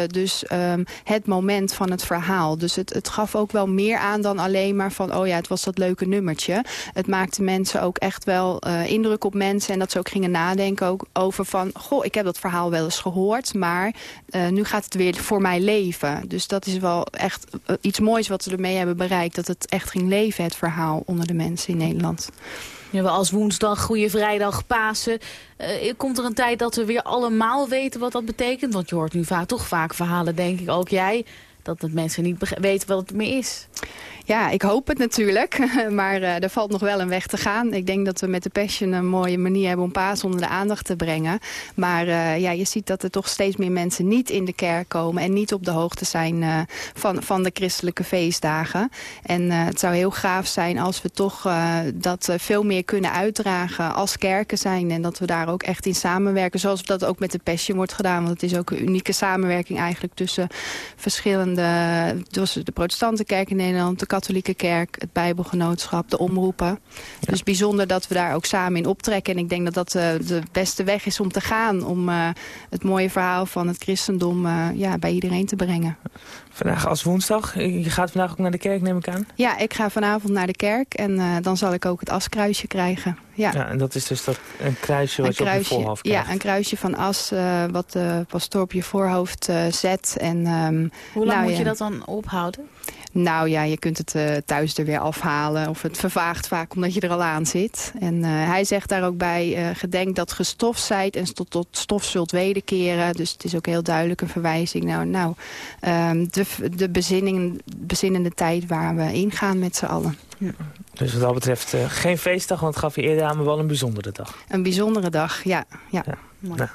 dus um, het moment van het verhaal. Dus het, het gaf ook wel meer aan dan alleen maar van... oh ja, het was dat leuke nummertje. Het maakte mensen ook echt wel uh, indruk op mensen. En dat ze ook gingen nadenken ook over van... goh, ik heb dat verhaal wel eens gehoord. Maar uh, nu gaat het weer voor mij leven. Dus dat is wel echt uh, iets moois wat ze ermee hebben bereikt. Dat het echt ging leven, het verhaal onder de mensen in Nederland. Ja, als woensdag, Goede Vrijdag, Pasen. Uh, komt er een tijd dat we weer allemaal weten wat dat betekent? Want je hoort nu vaak, toch vaak verhalen, denk ik, ook jij... dat het mensen niet weten wat het meer is. Ja, ik hoop het natuurlijk. Maar uh, er valt nog wel een weg te gaan. Ik denk dat we met de Passion een mooie manier hebben om paas onder de aandacht te brengen. Maar uh, ja, je ziet dat er toch steeds meer mensen niet in de kerk komen... en niet op de hoogte zijn uh, van, van de christelijke feestdagen. En het zou heel gaaf zijn als we toch dat veel meer kunnen uitdragen als kerken zijn. En dat we daar ook echt in samenwerken. Zoals dat ook met de Passion wordt gedaan. Want het is ook een unieke samenwerking eigenlijk tussen verschillende... de protestante kerk in Nederland... de katholieke kerk, het bijbelgenootschap, de omroepen. Ja. Dus bijzonder dat we daar ook samen in optrekken. En ik denk dat dat uh, de beste weg is om te gaan. Om uh, het mooie verhaal van het christendom uh, ja, bij iedereen te brengen. Vandaag als woensdag. Je gaat vandaag ook naar de kerk, neem ik aan? Ja, ik ga vanavond naar de kerk. En dan zal ik ook het askruisje krijgen. Ja. ja, en dat is dus dat, een kruisje wat een je op je voorhoofd krijgt. Ja, een kruisje van as wat de pastoor op je voorhoofd zet. En, um, Hoe lang nou, moet ja. je dat dan ophouden? Nou ja, je kunt het uh, thuis er weer afhalen. Of het vervaagt vaak omdat je er al aan zit. En uh, hij zegt daar ook bij, uh, gedenk dat gestof zijt en tot, tot stof zult wederkeren. Dus het is ook heel duidelijk een verwijzing. Nou, nou um, de, de bezinning, bezinnende tijd waar we ingaan met z'n allen. Ja. Dus wat dat betreft geen feestdag, want het gaf je eerder aan, maar wel een bijzondere dag. Een bijzondere dag, ja. ja. ja. Nou,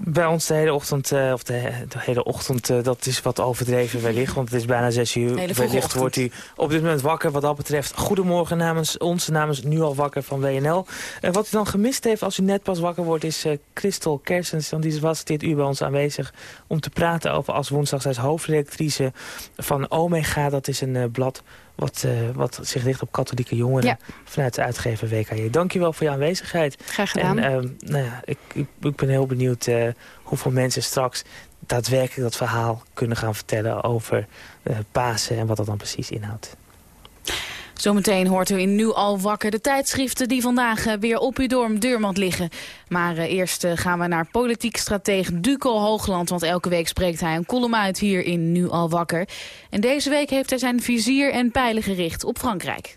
bij ons de hele ochtend, uh, of de, de, hele ochtend, uh, dat is wat overdreven wellicht. Want het is bijna zes uur. Wellicht wordt u op dit moment wakker wat dat betreft. Goedemorgen namens ons, namens Nu al wakker van WNL. Uh, wat u dan gemist heeft als u net pas wakker wordt is Christel Kersens. Want die was dit uur bij ons aanwezig om te praten over als woensdag. Zij is hoofdredactrice van Omega. Dat is een blad wat, uh, wat zich richt op katholieke jongeren ja. vanuit de uitgever WKJ. Dankjewel voor je aanwezigheid. Graag gedaan. En, uh, nou ja, ik, ik, ik, ben heel benieuwd uh, hoeveel mensen straks daadwerkelijk dat verhaal kunnen gaan vertellen over Pasen en wat dat dan precies inhoudt. Zometeen hoort u in Nu al wakker de tijdschriften die vandaag uh, weer op uw dorm deurmat liggen. Maar uh, eerst uh, gaan we naar politiek strateeg Duco Hoogland. Want elke week spreekt hij een column uit hier in Nu al wakker. En deze week heeft hij zijn vizier en pijlen gericht op Frankrijk.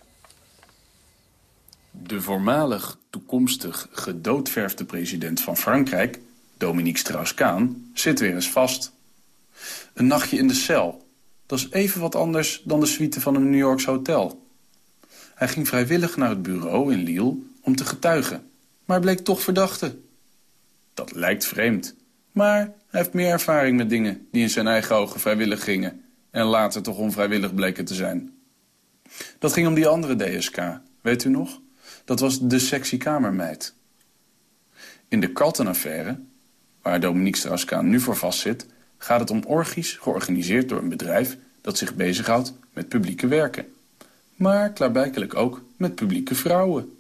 De voormalig toekomstig gedoodverfde president van Frankrijk, Dominique Strauss-Kaan, zit weer eens vast. Een nachtje in de cel. Dat is even wat anders dan de suite van een New Yorks hotel. Hij ging vrijwillig naar het bureau in Lille om te getuigen, maar bleek toch verdachte. Dat lijkt vreemd, maar hij heeft meer ervaring met dingen die in zijn eigen ogen vrijwillig gingen en later toch onvrijwillig bleken te zijn. Dat ging om die andere DSK, weet u nog? Dat was de sexy kamermeid. In de Kaltenaffaire, waar Dominique Strauss-Kaan nu voor vastzit, gaat het om orgies georganiseerd door een bedrijf dat zich bezighoudt met publieke werken maar klaarblijkelijk ook met publieke vrouwen.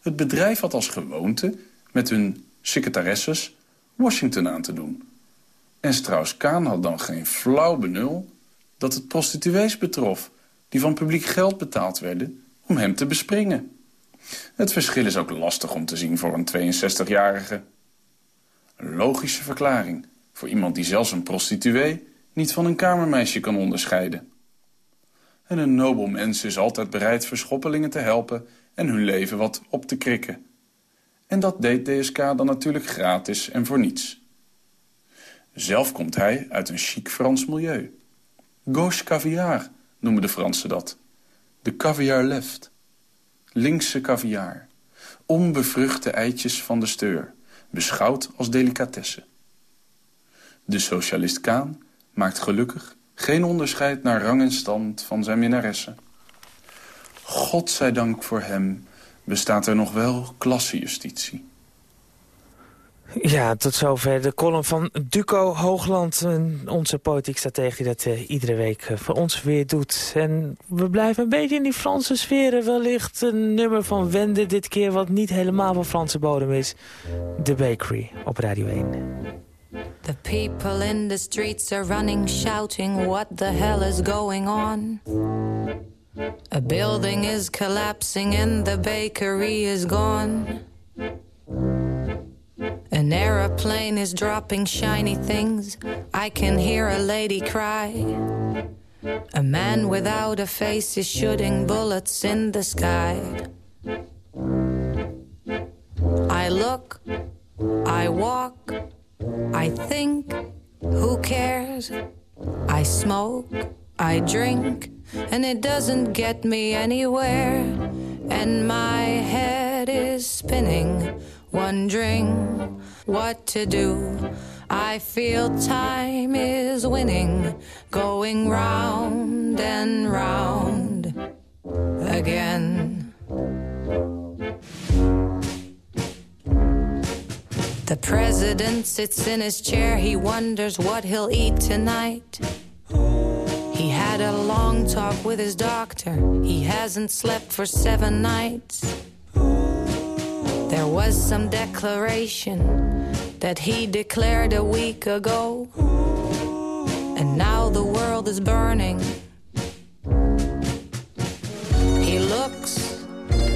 Het bedrijf had als gewoonte met hun secretaresses Washington aan te doen. En Strauss-Kaan had dan geen flauw benul dat het prostituees betrof... die van publiek geld betaald werden om hem te bespringen. Het verschil is ook lastig om te zien voor een 62-jarige. Een logische verklaring Voor iemand die zelfs een prostituee niet van een kamermeisje kan onderscheiden. En een nobel mens is altijd bereid verschoppelingen te helpen en hun leven wat op te krikken. En dat deed DSK dan natuurlijk gratis en voor niets. Zelf komt hij uit een chic Frans milieu. Gauche caviar noemen de Fransen dat. De caviar left. Linkse caviar. Onbevruchte eitjes van de steur. Beschouwd als delicatesse. De socialist Kaan maakt gelukkig geen onderscheid naar rang en stand van zijn minnaressen. God zij dank voor hem bestaat er nog wel klassejustitie. Ja, tot zover de column van Duco Hoogland. Onze politiek stratege die dat uh, iedere week uh, voor ons weer doet. En we blijven een beetje in die Franse sferen. Wellicht een nummer van Wende dit keer wat niet helemaal van Franse bodem is. The Bakery op Radio 1. The people in the streets are running, shouting, what the hell is going on? A building is collapsing and the bakery is gone. An aeroplane is dropping shiny things. I can hear a lady cry. A man without a face is shooting bullets in the sky. Smoke, I drink, and it doesn't get me anywhere. And my head is spinning, wondering what to do. I feel time is winning, going round and round again. The president sits in his chair, he wonders what he'll eat tonight. He had a long talk with his doctor, he hasn't slept for seven nights. There was some declaration that he declared a week ago, and now the world is burning. He looks,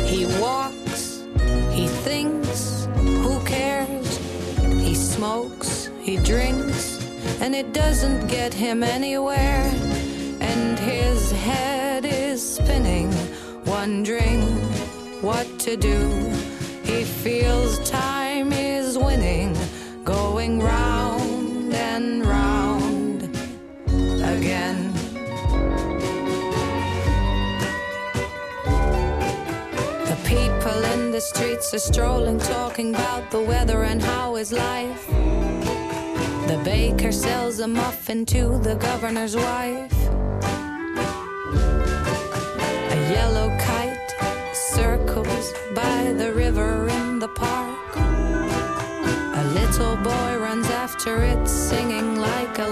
he walks, he thinks, who cares? He smokes, he drinks, and it doesn't get him anywhere. And his head is spinning, wondering what to do. He feels time is winning, going round and round again. The people in the streets are strolling, talking about the weather and how is life. The baker sells a muffin to the governor's wife. A yellow kite circles by the river in the park. A little boy runs after it, singing like a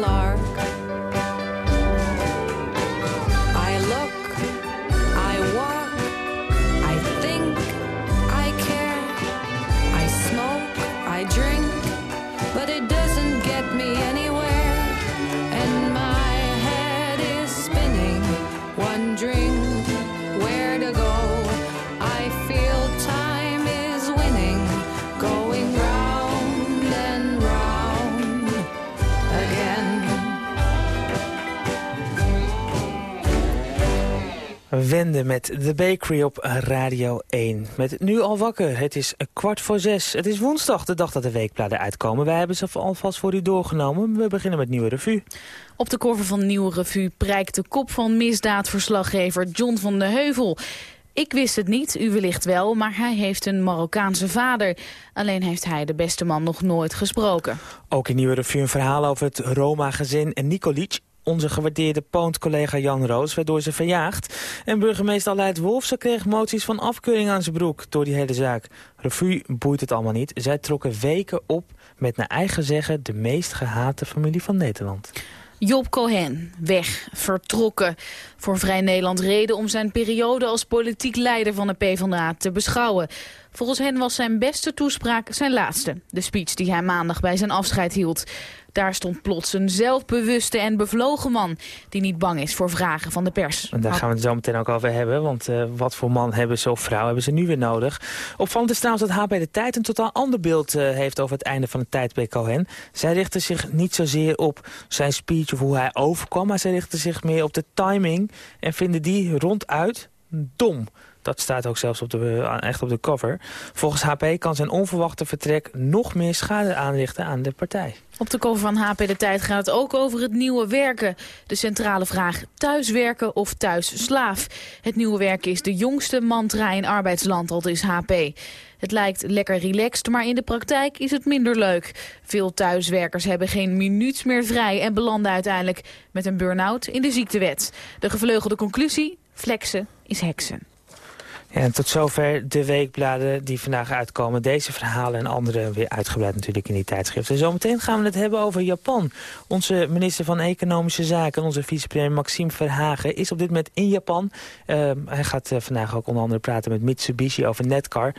Met The Bakery op Radio 1. Met Nu al wakker. Het is kwart voor zes. Het is woensdag, de dag dat de weekbladen uitkomen. Wij hebben ze alvast voor u doorgenomen. We beginnen met Nieuwe Revue. Op de cover van Nieuwe Revue prijkt de kop van misdaadverslaggever John van de Heuvel. Ik wist het niet, u wellicht wel, maar hij heeft een Marokkaanse vader. Alleen heeft hij de beste man nog nooit gesproken. Ook in Nieuwe Revue een verhaal over het Roma-gezin Nikolic. Onze gewaardeerde poont-collega Jan Roos werd door ze verjaagd. En burgemeester Aleid Wolfse kreeg moties van afkeuring aan zijn broek door die hele zaak. Revue boeit het allemaal niet. Zij trokken weken op met naar eigen zeggen de meest gehate familie van Nederland. Job Cohen, weg, vertrokken. Voor Vrij Nederland reden om zijn periode als politiek leider van de PvdA te beschouwen. Volgens hen was zijn beste toespraak zijn laatste. De speech die hij maandag bij zijn afscheid hield. Daar stond plots een zelfbewuste en bevlogen man... die niet bang is voor vragen van de pers. En daar gaan we het zo meteen ook over hebben. Want uh, wat voor man hebben ze of vrouw hebben ze nu weer nodig? Opvallend is trouwens dat HP de Tijd een totaal ander beeld uh, heeft... over het einde van de tijd bij Cohen. Zij richtte zich niet zozeer op zijn speech of hoe hij overkwam... maar zij richtte zich meer op de timing en vinden die ronduit dom. Dat staat ook zelfs op de, echt op de cover. Volgens HP kan zijn onverwachte vertrek nog meer schade aanrichten aan de partij. Op de cover van HP De Tijd gaat het ook over het nieuwe werken. De centrale vraag thuiswerken of thuisslaaf. Het nieuwe werken is de jongste mantra in arbeidsland, al is HP. Het lijkt lekker relaxed, maar in de praktijk is het minder leuk. Veel thuiswerkers hebben geen minuut meer vrij... en belanden uiteindelijk met een burn-out in de ziektewet. De gevleugelde conclusie? Flexen is heksen. En tot zover de weekbladen die vandaag uitkomen. Deze verhalen en andere weer uitgebreid natuurlijk in die tijdschriften. Zometeen gaan we het hebben over Japan. Onze minister van Economische Zaken, onze vicepremier Maxime Verhagen... is op dit moment in Japan. Uh, hij gaat uh, vandaag ook onder andere praten met Mitsubishi over Netcar.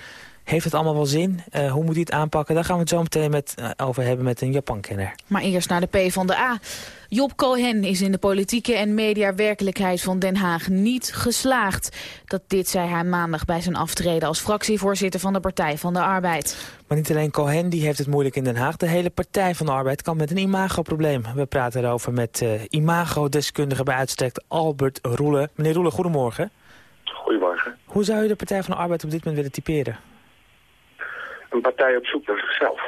Heeft het allemaal wel zin? Uh, hoe moet hij het aanpakken? Daar gaan we het zo meteen met, uh, over hebben met een Japan-kenner. Maar eerst naar de P van de A. Job Cohen is in de politieke en mediawerkelijkheid van Den Haag niet geslaagd. Dat dit zei hij maandag bij zijn aftreden als fractievoorzitter van de Partij van de Arbeid. Maar niet alleen Cohen die heeft het moeilijk in Den Haag. De hele Partij van de Arbeid kan met een imagoprobleem. We praten erover met uh, imagodeskundige bij uitstek Albert Roelen. Meneer Roelen, goedemorgen. Goedemorgen. Hoe zou u de Partij van de Arbeid op dit moment willen typeren? Een partij op zoek naar zichzelf.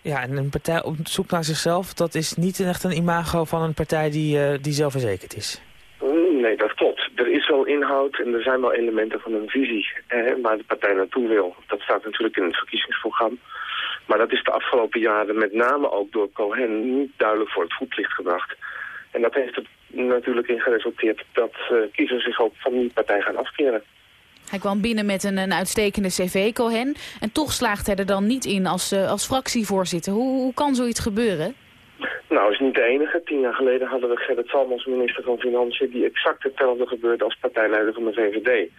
Ja, en een partij op zoek naar zichzelf, dat is niet echt een imago van een partij die, uh, die zelfverzekerd is. Nee, dat klopt. Er is wel inhoud en er zijn wel elementen van een visie eh, waar de partij naartoe wil. Dat staat natuurlijk in het verkiezingsprogramma. Maar dat is de afgelopen jaren met name ook door Cohen niet duidelijk voor het voetlicht gebracht. En dat heeft er natuurlijk in geresulteerd dat uh, kiezers zich ook van die partij gaan afkeren. Hij kwam binnen met een, een uitstekende cv, Cohen. En toch slaagt hij er dan niet in als, uh, als fractievoorzitter. Hoe, hoe kan zoiets gebeuren? Nou, is niet de enige. Tien jaar geleden hadden we Gerrit Salmons, minister van Financiën... die exact hetzelfde gebeurde als partijleider van de VVD.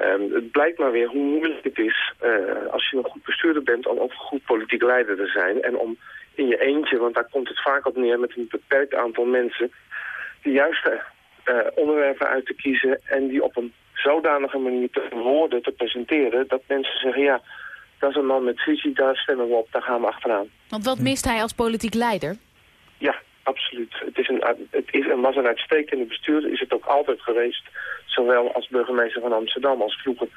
Um, het blijkt maar weer hoe moeilijk het is... Uh, als je een goed bestuurder bent om ook goed politiek leider te zijn... en om in je eentje, want daar komt het vaak op neer... met een beperkt aantal mensen... de juiste uh, onderwerpen uit te kiezen... en die op een zodanige manier te woorden te presenteren... dat mensen zeggen, ja, dat is een man met visie, daar stemmen we op, daar gaan we achteraan. Want wat mist hij als politiek leider? Ja, absoluut. Het, is een, het is en was een uitstekende bestuurder, is het ook altijd geweest. Zowel als burgemeester van Amsterdam als vroeger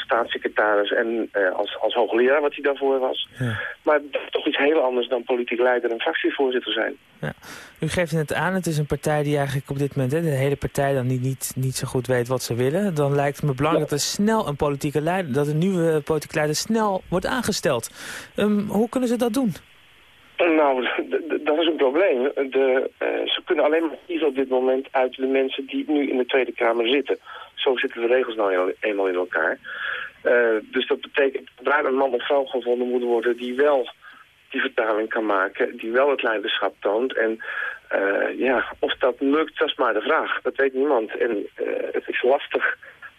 staatssecretaris en uh, als, als hoogleraar wat hij daarvoor was. Ja. Maar dat is toch iets heel anders dan politiek leider en fractievoorzitter zijn. Ja. U geeft het aan, het is een partij die eigenlijk op dit moment, hè, de hele partij dan niet, niet, niet zo goed weet wat ze willen. Dan lijkt het me belangrijk ja. dat er snel een politieke leider, dat een nieuwe politieke leider snel wordt aangesteld. Um, hoe kunnen ze dat doen? Nou, dat is een probleem. De, uh, ze kunnen alleen maar kiezen op dit moment uit de mensen die nu in de Tweede Kamer zitten. Zo zitten de regels nou eenmaal in elkaar. Uh, dus dat betekent dat daar een man of vrouw gevonden moet worden die wel die vertaling kan maken, die wel het leiderschap toont. En uh, ja, of dat lukt, dat is maar de vraag. Dat weet niemand. En het is lastig.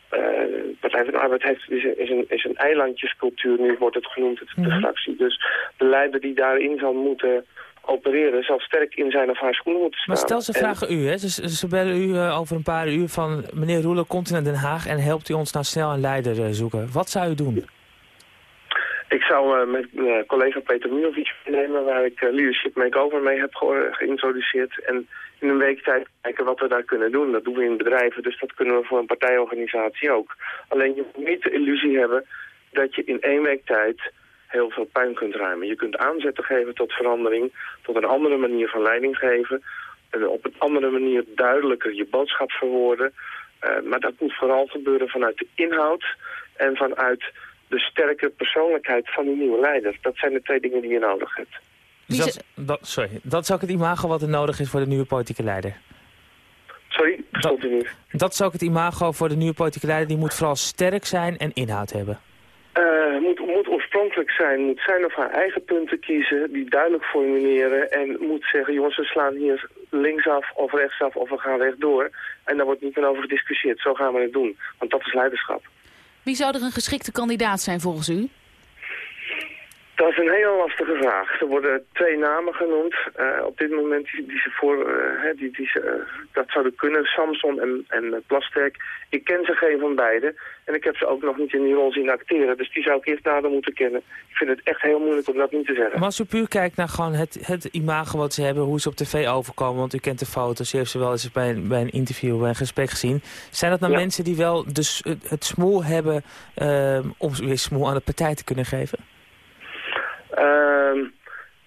De Partij van de Arbeid heeft, is, een, is, een, is een eilandjescultuur, nu wordt het genoemd, het de fractie. Dus de leider die daarin zal moeten opereren, zal sterk in zijn of haar schoenen moeten staan. Maar stel ze vragen en... u, hè? Ze, ze bellen u uh, over een paar uur van... meneer Roeler komt u naar Den Haag en helpt u ons nou snel een leider uh, zoeken. Wat zou u doen? Ik zou uh, met collega Peter Milovic nemen, waar ik Leadership Makeover mee heb ge geïntroduceerd. En in een week tijd kijken wat we daar kunnen doen. Dat doen we in bedrijven, dus dat kunnen we voor een partijorganisatie ook. Alleen je moet niet de illusie hebben dat je in één week tijd heel veel puin kunt ruimen. Je kunt aanzetten geven tot verandering, tot een andere manier van leiding geven. En op een andere manier duidelijker je boodschap verwoorden. Uh, maar dat moet vooral gebeuren vanuit de inhoud en vanuit de sterke persoonlijkheid van die nieuwe leider. Dat zijn de twee dingen die je nodig hebt. Dus dat, dat, sorry, dat is ook het imago wat er nodig is voor de nieuwe politieke leider? Sorry, dat, u niet. Dat is ook het imago voor de nieuwe politieke leider. Die moet vooral sterk zijn en inhoud hebben. Zijn, moet zijn of haar eigen punten kiezen, die duidelijk formuleren en moet zeggen, jongens, we slaan hier linksaf of rechtsaf of we gaan rechtdoor. En daar wordt niet meer over gediscussieerd. Zo gaan we het doen, want dat is leiderschap. Wie zou er een geschikte kandidaat zijn volgens u? Dat is een hele lastige vraag. Er worden twee namen genoemd uh, op dit moment die, die ze voor uh, die, die ze, uh, dat zouden kunnen. Samson en, en Plasterk. Ik ken ze geen van beiden. En ik heb ze ook nog niet in die rol zien acteren. Dus die zou ik eerst nader moeten kennen. Ik vind het echt heel moeilijk om dat niet te zeggen. Maar als u puur kijkt naar gewoon het, het imago wat ze hebben, hoe ze op tv overkomen. Want u kent de foto's, u heeft ze wel eens bij, een, bij een interview, bij een gesprek gezien. Zijn dat nou mensen die wel dus het, het smoel hebben om weer smoel aan de partij te kunnen geven? Uh,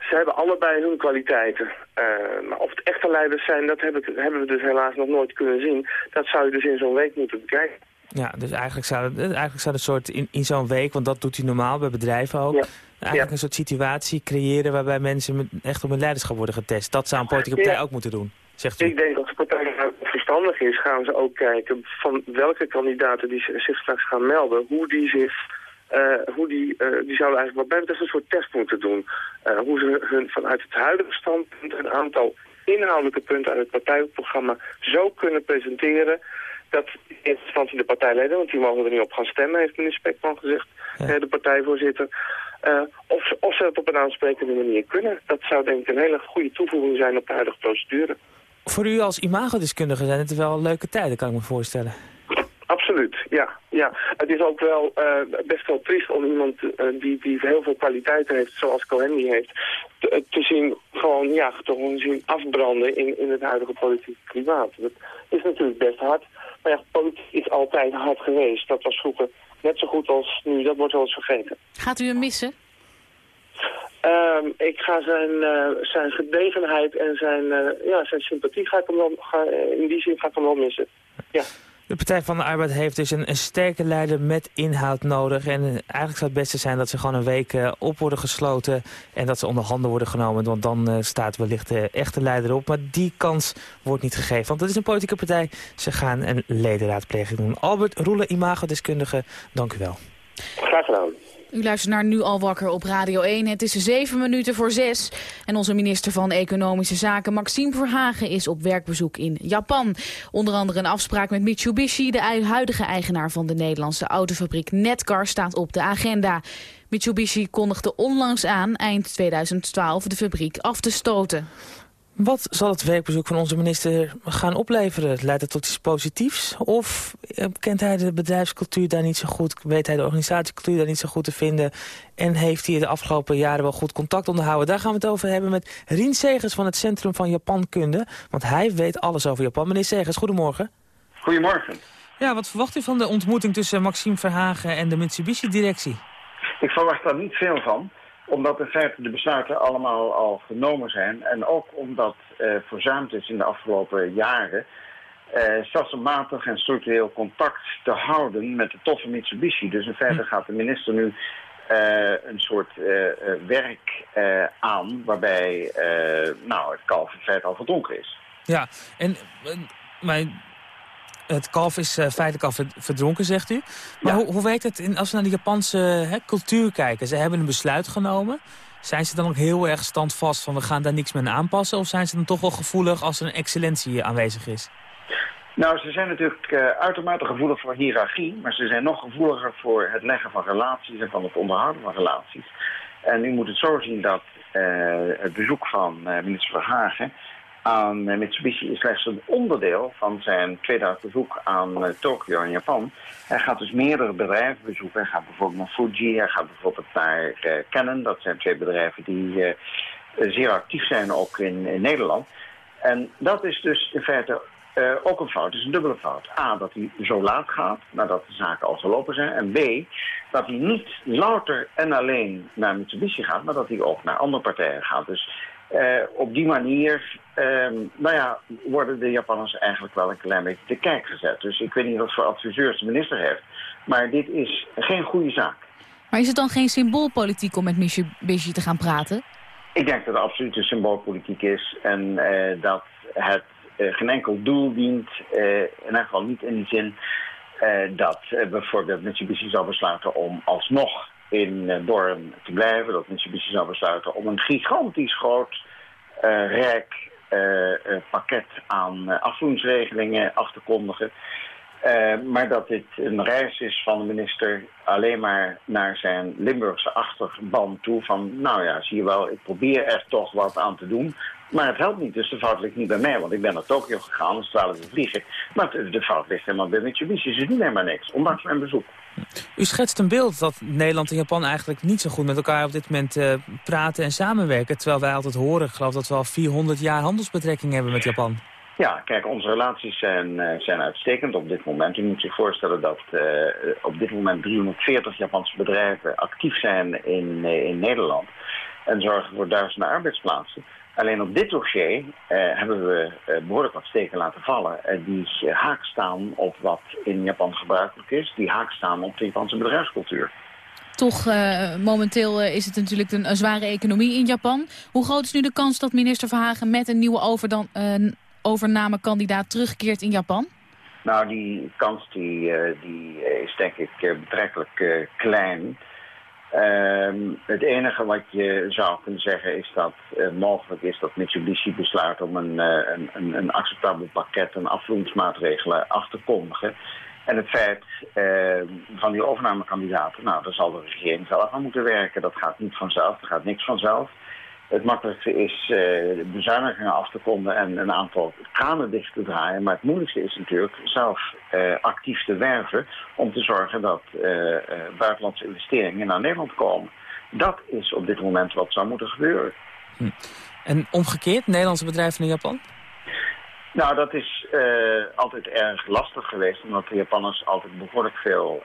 ze hebben allebei hun kwaliteiten. Uh, maar of het echte leiders zijn, dat hebben, hebben, we dus helaas nog nooit kunnen zien. Dat zou je dus in zo'n week moeten bekijken. Ja, dus eigenlijk zou het, eigenlijk zou het soort in, in zo'n week, want dat doet hij normaal bij bedrijven ook. Ja. Eigenlijk een soort situatie creëren waarbij mensen met, echt op hun leiderschap worden getest. Dat zou een politieke partij ook moeten doen, zegt u. Ik denk dat de partij verstandig is, gaan ze ook kijken van welke kandidaten die zich straks gaan melden, hoe die zich uh, hoe die, uh, die zouden eigenlijk wat mij betreft een soort test moeten doen. Uh, hoe ze hun vanuit het huidige standpunt een aantal inhoudelijke punten uit het partijprogramma zo kunnen presenteren dat in eerste instantie de partijleden, want die mogen er niet op gaan stemmen, heeft minister Spekman gezegd, ja. de partijvoorzitter, of, of ze het op een aansprekende manier kunnen. Dat zou denk ik een hele goede toevoeging zijn op de huidige procedure. Voor u als imagodeskundige zijn het wel leuke tijden, kan ik me voorstellen. Absoluut, ja. ja. Het is ook wel uh, best wel triest om iemand uh, die, die heel veel kwaliteiten heeft, zoals Cohen die heeft, te, te, zien gewoon, ja, toch gewoon zien afbranden in, in het huidige politieke klimaat. Dat is natuurlijk best hard. Maar ja, politiek is altijd hard geweest. Dat was vroeger net zo goed als nu. Dat wordt wel eens vergeten. Gaat u hem missen? Um, ik ga zijn, uh, zijn gedegenheid en zijn, ja, zijn sympathie ga ik hem wel, ga, in die zin ga ik hem wel missen. Ja. De Partij van de Arbeid heeft dus een, sterke leider met inhoud nodig. En eigenlijk zou het beste zijn dat ze gewoon een week uh, op worden gesloten... en dat ze onder handen worden genomen. Want dan uh, staat wellicht de echte leider op. Maar die kans wordt niet gegeven. Want het is een politieke partij. Ze gaan een ledenraadpleging doen. Albert Roele, imagodeskundige, dank u wel. Graag gedaan. U luistert naar Nu al wakker op Radio 1. Het is zeven minuten voor zes. En onze minister van Economische Zaken, Maxime Verhagen, is op werkbezoek in Japan. Onder andere een afspraak met Mitsubishi, de huidige eigenaar van de Nederlandse autofabriek Netcar, staat op de agenda. Mitsubishi kondigde onlangs aan eind 2012 de fabriek af te stoten. Wat zal het werkbezoek van onze minister gaan opleveren? Leidt het tot iets positiefs? Of eh, kent hij de bedrijfscultuur daar niet zo goed? Weet hij de organisatiecultuur daar niet zo goed te vinden? En heeft hij de afgelopen jaren wel goed contact onderhouden? Daar gaan we het over hebben met Rien Segers van het Centrum van Japankunde. Want hij weet alles over Japan. Meneer Segers, goedemorgen. Goedemorgen. Ja, wat verwacht u van de ontmoeting tussen Maxime Verhagen en de Mitsubishi-directie? Ik verwacht daar niet veel van omdat in feite de besluiten allemaal al genomen zijn. En ook omdat uh, verzuimd is in de afgelopen jaren... Uh, stelselmatig en structureel contact te houden met de toffe Mitsubishi. Dus in feite hm. gaat de minister nu uh, een soort werk aan... waarbij nou, het kalf in feite al verdronken is. Ja, en mijn het kalf is uh, feitelijk al verdronken, zegt u. Maar hoe, hoe werkt het in, als we naar de Japanse hè, cultuur kijken? Ze hebben een besluit genomen. Zijn ze dan ook heel erg standvast van we gaan daar niks meer aan aanpassen? Of zijn ze dan toch wel gevoelig als er een excellentie aanwezig is? Nou, ze zijn natuurlijk uh, uitermate gevoelig voor hiërarchie. Maar ze zijn nog gevoeliger voor het leggen van relaties en van het onderhouden van relaties. En u moet het zo zien dat uh, het bezoek van minister Verhagen aan eh, Mitsubishi is slechts een onderdeel van zijn tweedaagse bezoek aan uh, Tokio in Japan. Hij gaat dus meerdere bedrijven bezoeken. Hij gaat bijvoorbeeld naar Fuji, hij gaat bijvoorbeeld naar uh, Canon. Dat zijn twee bedrijven die zeer actief zijn ook in, in, Nederland. En dat is dus in feite ook een fout. Het is een dubbele fout. A, dat hij zo laat gaat, nadat de zaken al gelopen zijn. En B, dat hij niet louter en alleen naar Mitsubishi gaat, maar dat hij ook naar andere partijen gaat. Dus uh, op die manier uh, nou ja, worden de Japanners eigenlijk wel een klein beetje te kijk gezet. Dus ik weet niet wat voor adviseurs de minister heeft. Maar dit is geen goede zaak. Maar is het dan geen symboolpolitiek om met Mitsubishi te gaan praten? Ik denk dat het absoluut een symboolpolitiek is. En uh, dat het uh, geen enkel doel dient. in ieder geval niet in die zin dat bijvoorbeeld Mitsubishi zou besluiten om alsnog in uh, Dorn te blijven. Dat Mitsubishi zou besluiten om een gigantisch groot, uh, rijk uh, pakket aan afvoeringsregelingen af te kondigen. Eh, maar dat dit een reis is van de minister alleen maar naar zijn Limburgse achterban toe. Van, nou ja, zie je wel, ik probeer er toch wat aan te doen. Maar het helpt niet, dus de fout ligt niet bij mij. Want ik ben naar Tokio gegaan, dus 12 uur vliegen. Maar de fout ligt helemaal bij Mitsubishi. Ze doen helemaal niks, ondanks mijn bezoek. U schetst een beeld dat Nederland en Japan eigenlijk niet zo goed met elkaar op dit moment uh, praten en samenwerken. Terwijl wij altijd horen, ik geloof dat we al 400 jaar handelsbetrekkingen hebben met Japan. Ja, kijk, onze relaties zijn, uh, zijn uitstekend op dit moment. U moet zich voorstellen dat uh, op dit moment 340 Japanse bedrijven actief zijn in, in Nederland. En zorgen voor duizenden arbeidsplaatsen. Alleen op dit dossier uh, hebben we uh, behoorlijk wat steken laten vallen. Uh, die haak staan op wat in Japan gebruikelijk is. Die haak staan op de Japanse bedrijfscultuur. Toch, momenteel is het natuurlijk een, een, zware economie in Japan. Hoe groot is nu de kans dat minister Verhagen met een nieuwe overdan, overnamekandidaat terugkeert in Japan? Nou, die kans die, die is denk ik betrekkelijk klein. Uh, het enige wat je zou kunnen zeggen is dat uh, mogelijk is dat Mitsubishi besluit om een, uh, een, een, acceptabel pakket aan afvloeingsmaatregelen af te kondigen. En het feit uh, van die overnamekandidaten, nou, daar zal de regering zelf aan moeten werken. Dat gaat niet vanzelf, er gaat niks vanzelf. Het makkelijkste is uh, bezuinigingen af te konden en een aantal kranen dicht te draaien. Maar het moeilijkste is natuurlijk zelf uh, actief te werven om te zorgen dat uh, buitenlandse investeringen naar Nederland komen. Dat is op dit moment wat zou moeten gebeuren. Hm. En omgekeerd, Nederlandse bedrijven in Japan? Nou, dat is altijd erg lastig geweest, omdat de Japanners altijd behoorlijk veel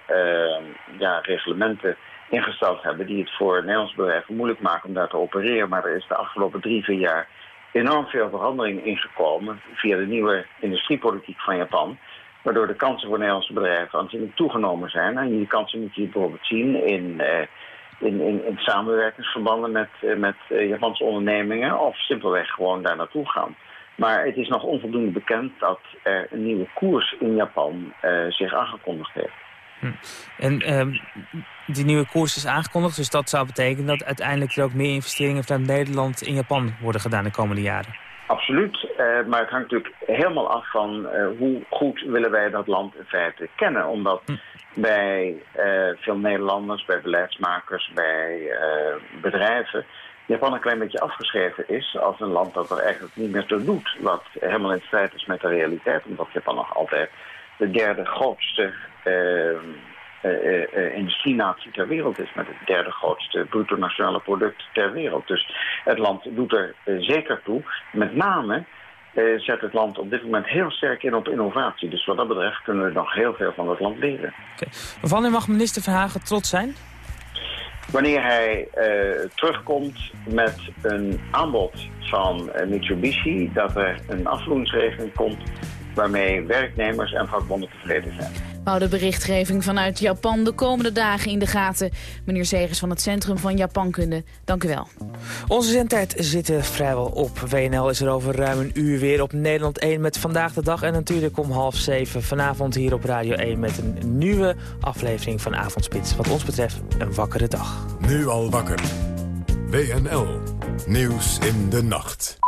ja, reglementen ingesteld hebben... die het voor Nederlandse bedrijven moeilijk maken om daar te opereren. Maar er is de afgelopen drie, vier jaar enorm veel verandering ingekomen... via de nieuwe industriepolitiek van Japan... waardoor de kansen voor Nederlandse bedrijven aanzienlijk toegenomen zijn. En die kansen moet je bijvoorbeeld zien in... Uh, in, in, in, samenwerkingsverbanden met, uh, met uh, Japanse ondernemingen of simpelweg gewoon daar naartoe gaan. Maar het is nog onvoldoende bekend dat er een nieuwe koers in Japan zich aangekondigd heeft. Hm. En um, die nieuwe koers is aangekondigd, dus dat zou betekenen dat uiteindelijk er ook meer investeringen vanuit Nederland in Japan worden gedaan de komende jaren. Absoluut, uh, maar het hangt natuurlijk helemaal af van uh, hoe goed willen wij dat land in feite kennen. Omdat hm. bij uh, veel Nederlanders, bij beleidsmakers, bij bedrijven Japan een klein beetje afgeschreven is als een land dat er eigenlijk niet meer toe doet. Wat helemaal in strijd is met de realiteit, omdat Japan nog altijd de derde grootste uh, uh, uh, industrienatie ter wereld is. Met het derde grootste bruto nationale product ter wereld. Dus het land doet er zeker toe. Met name zet het land op dit moment heel sterk in op innovatie. Dus wat dat betreft kunnen we nog heel veel van het land leren. Okay. Wanneer mag minister Verhagen trots zijn? Wanneer hij terugkomt met een aanbod van Mitsubishi... dat er een afvloeingsregeling komt waarmee werknemers en vakbonden tevreden zijn. We houden berichtgeving vanuit Japan de komende dagen in de gaten. Meneer Zegers van het Centrum van Japankunde, dank u wel. Onze zendtijd zit er vrijwel op. WNL is er over ruim een uur weer op Nederland 1 met Vandaag de Dag. En natuurlijk om half zeven vanavond hier op Radio 1 met een nieuwe aflevering van Avondspits. Wat ons betreft een wakkere dag. Nu al wakker. WNL. Nieuws in de nacht.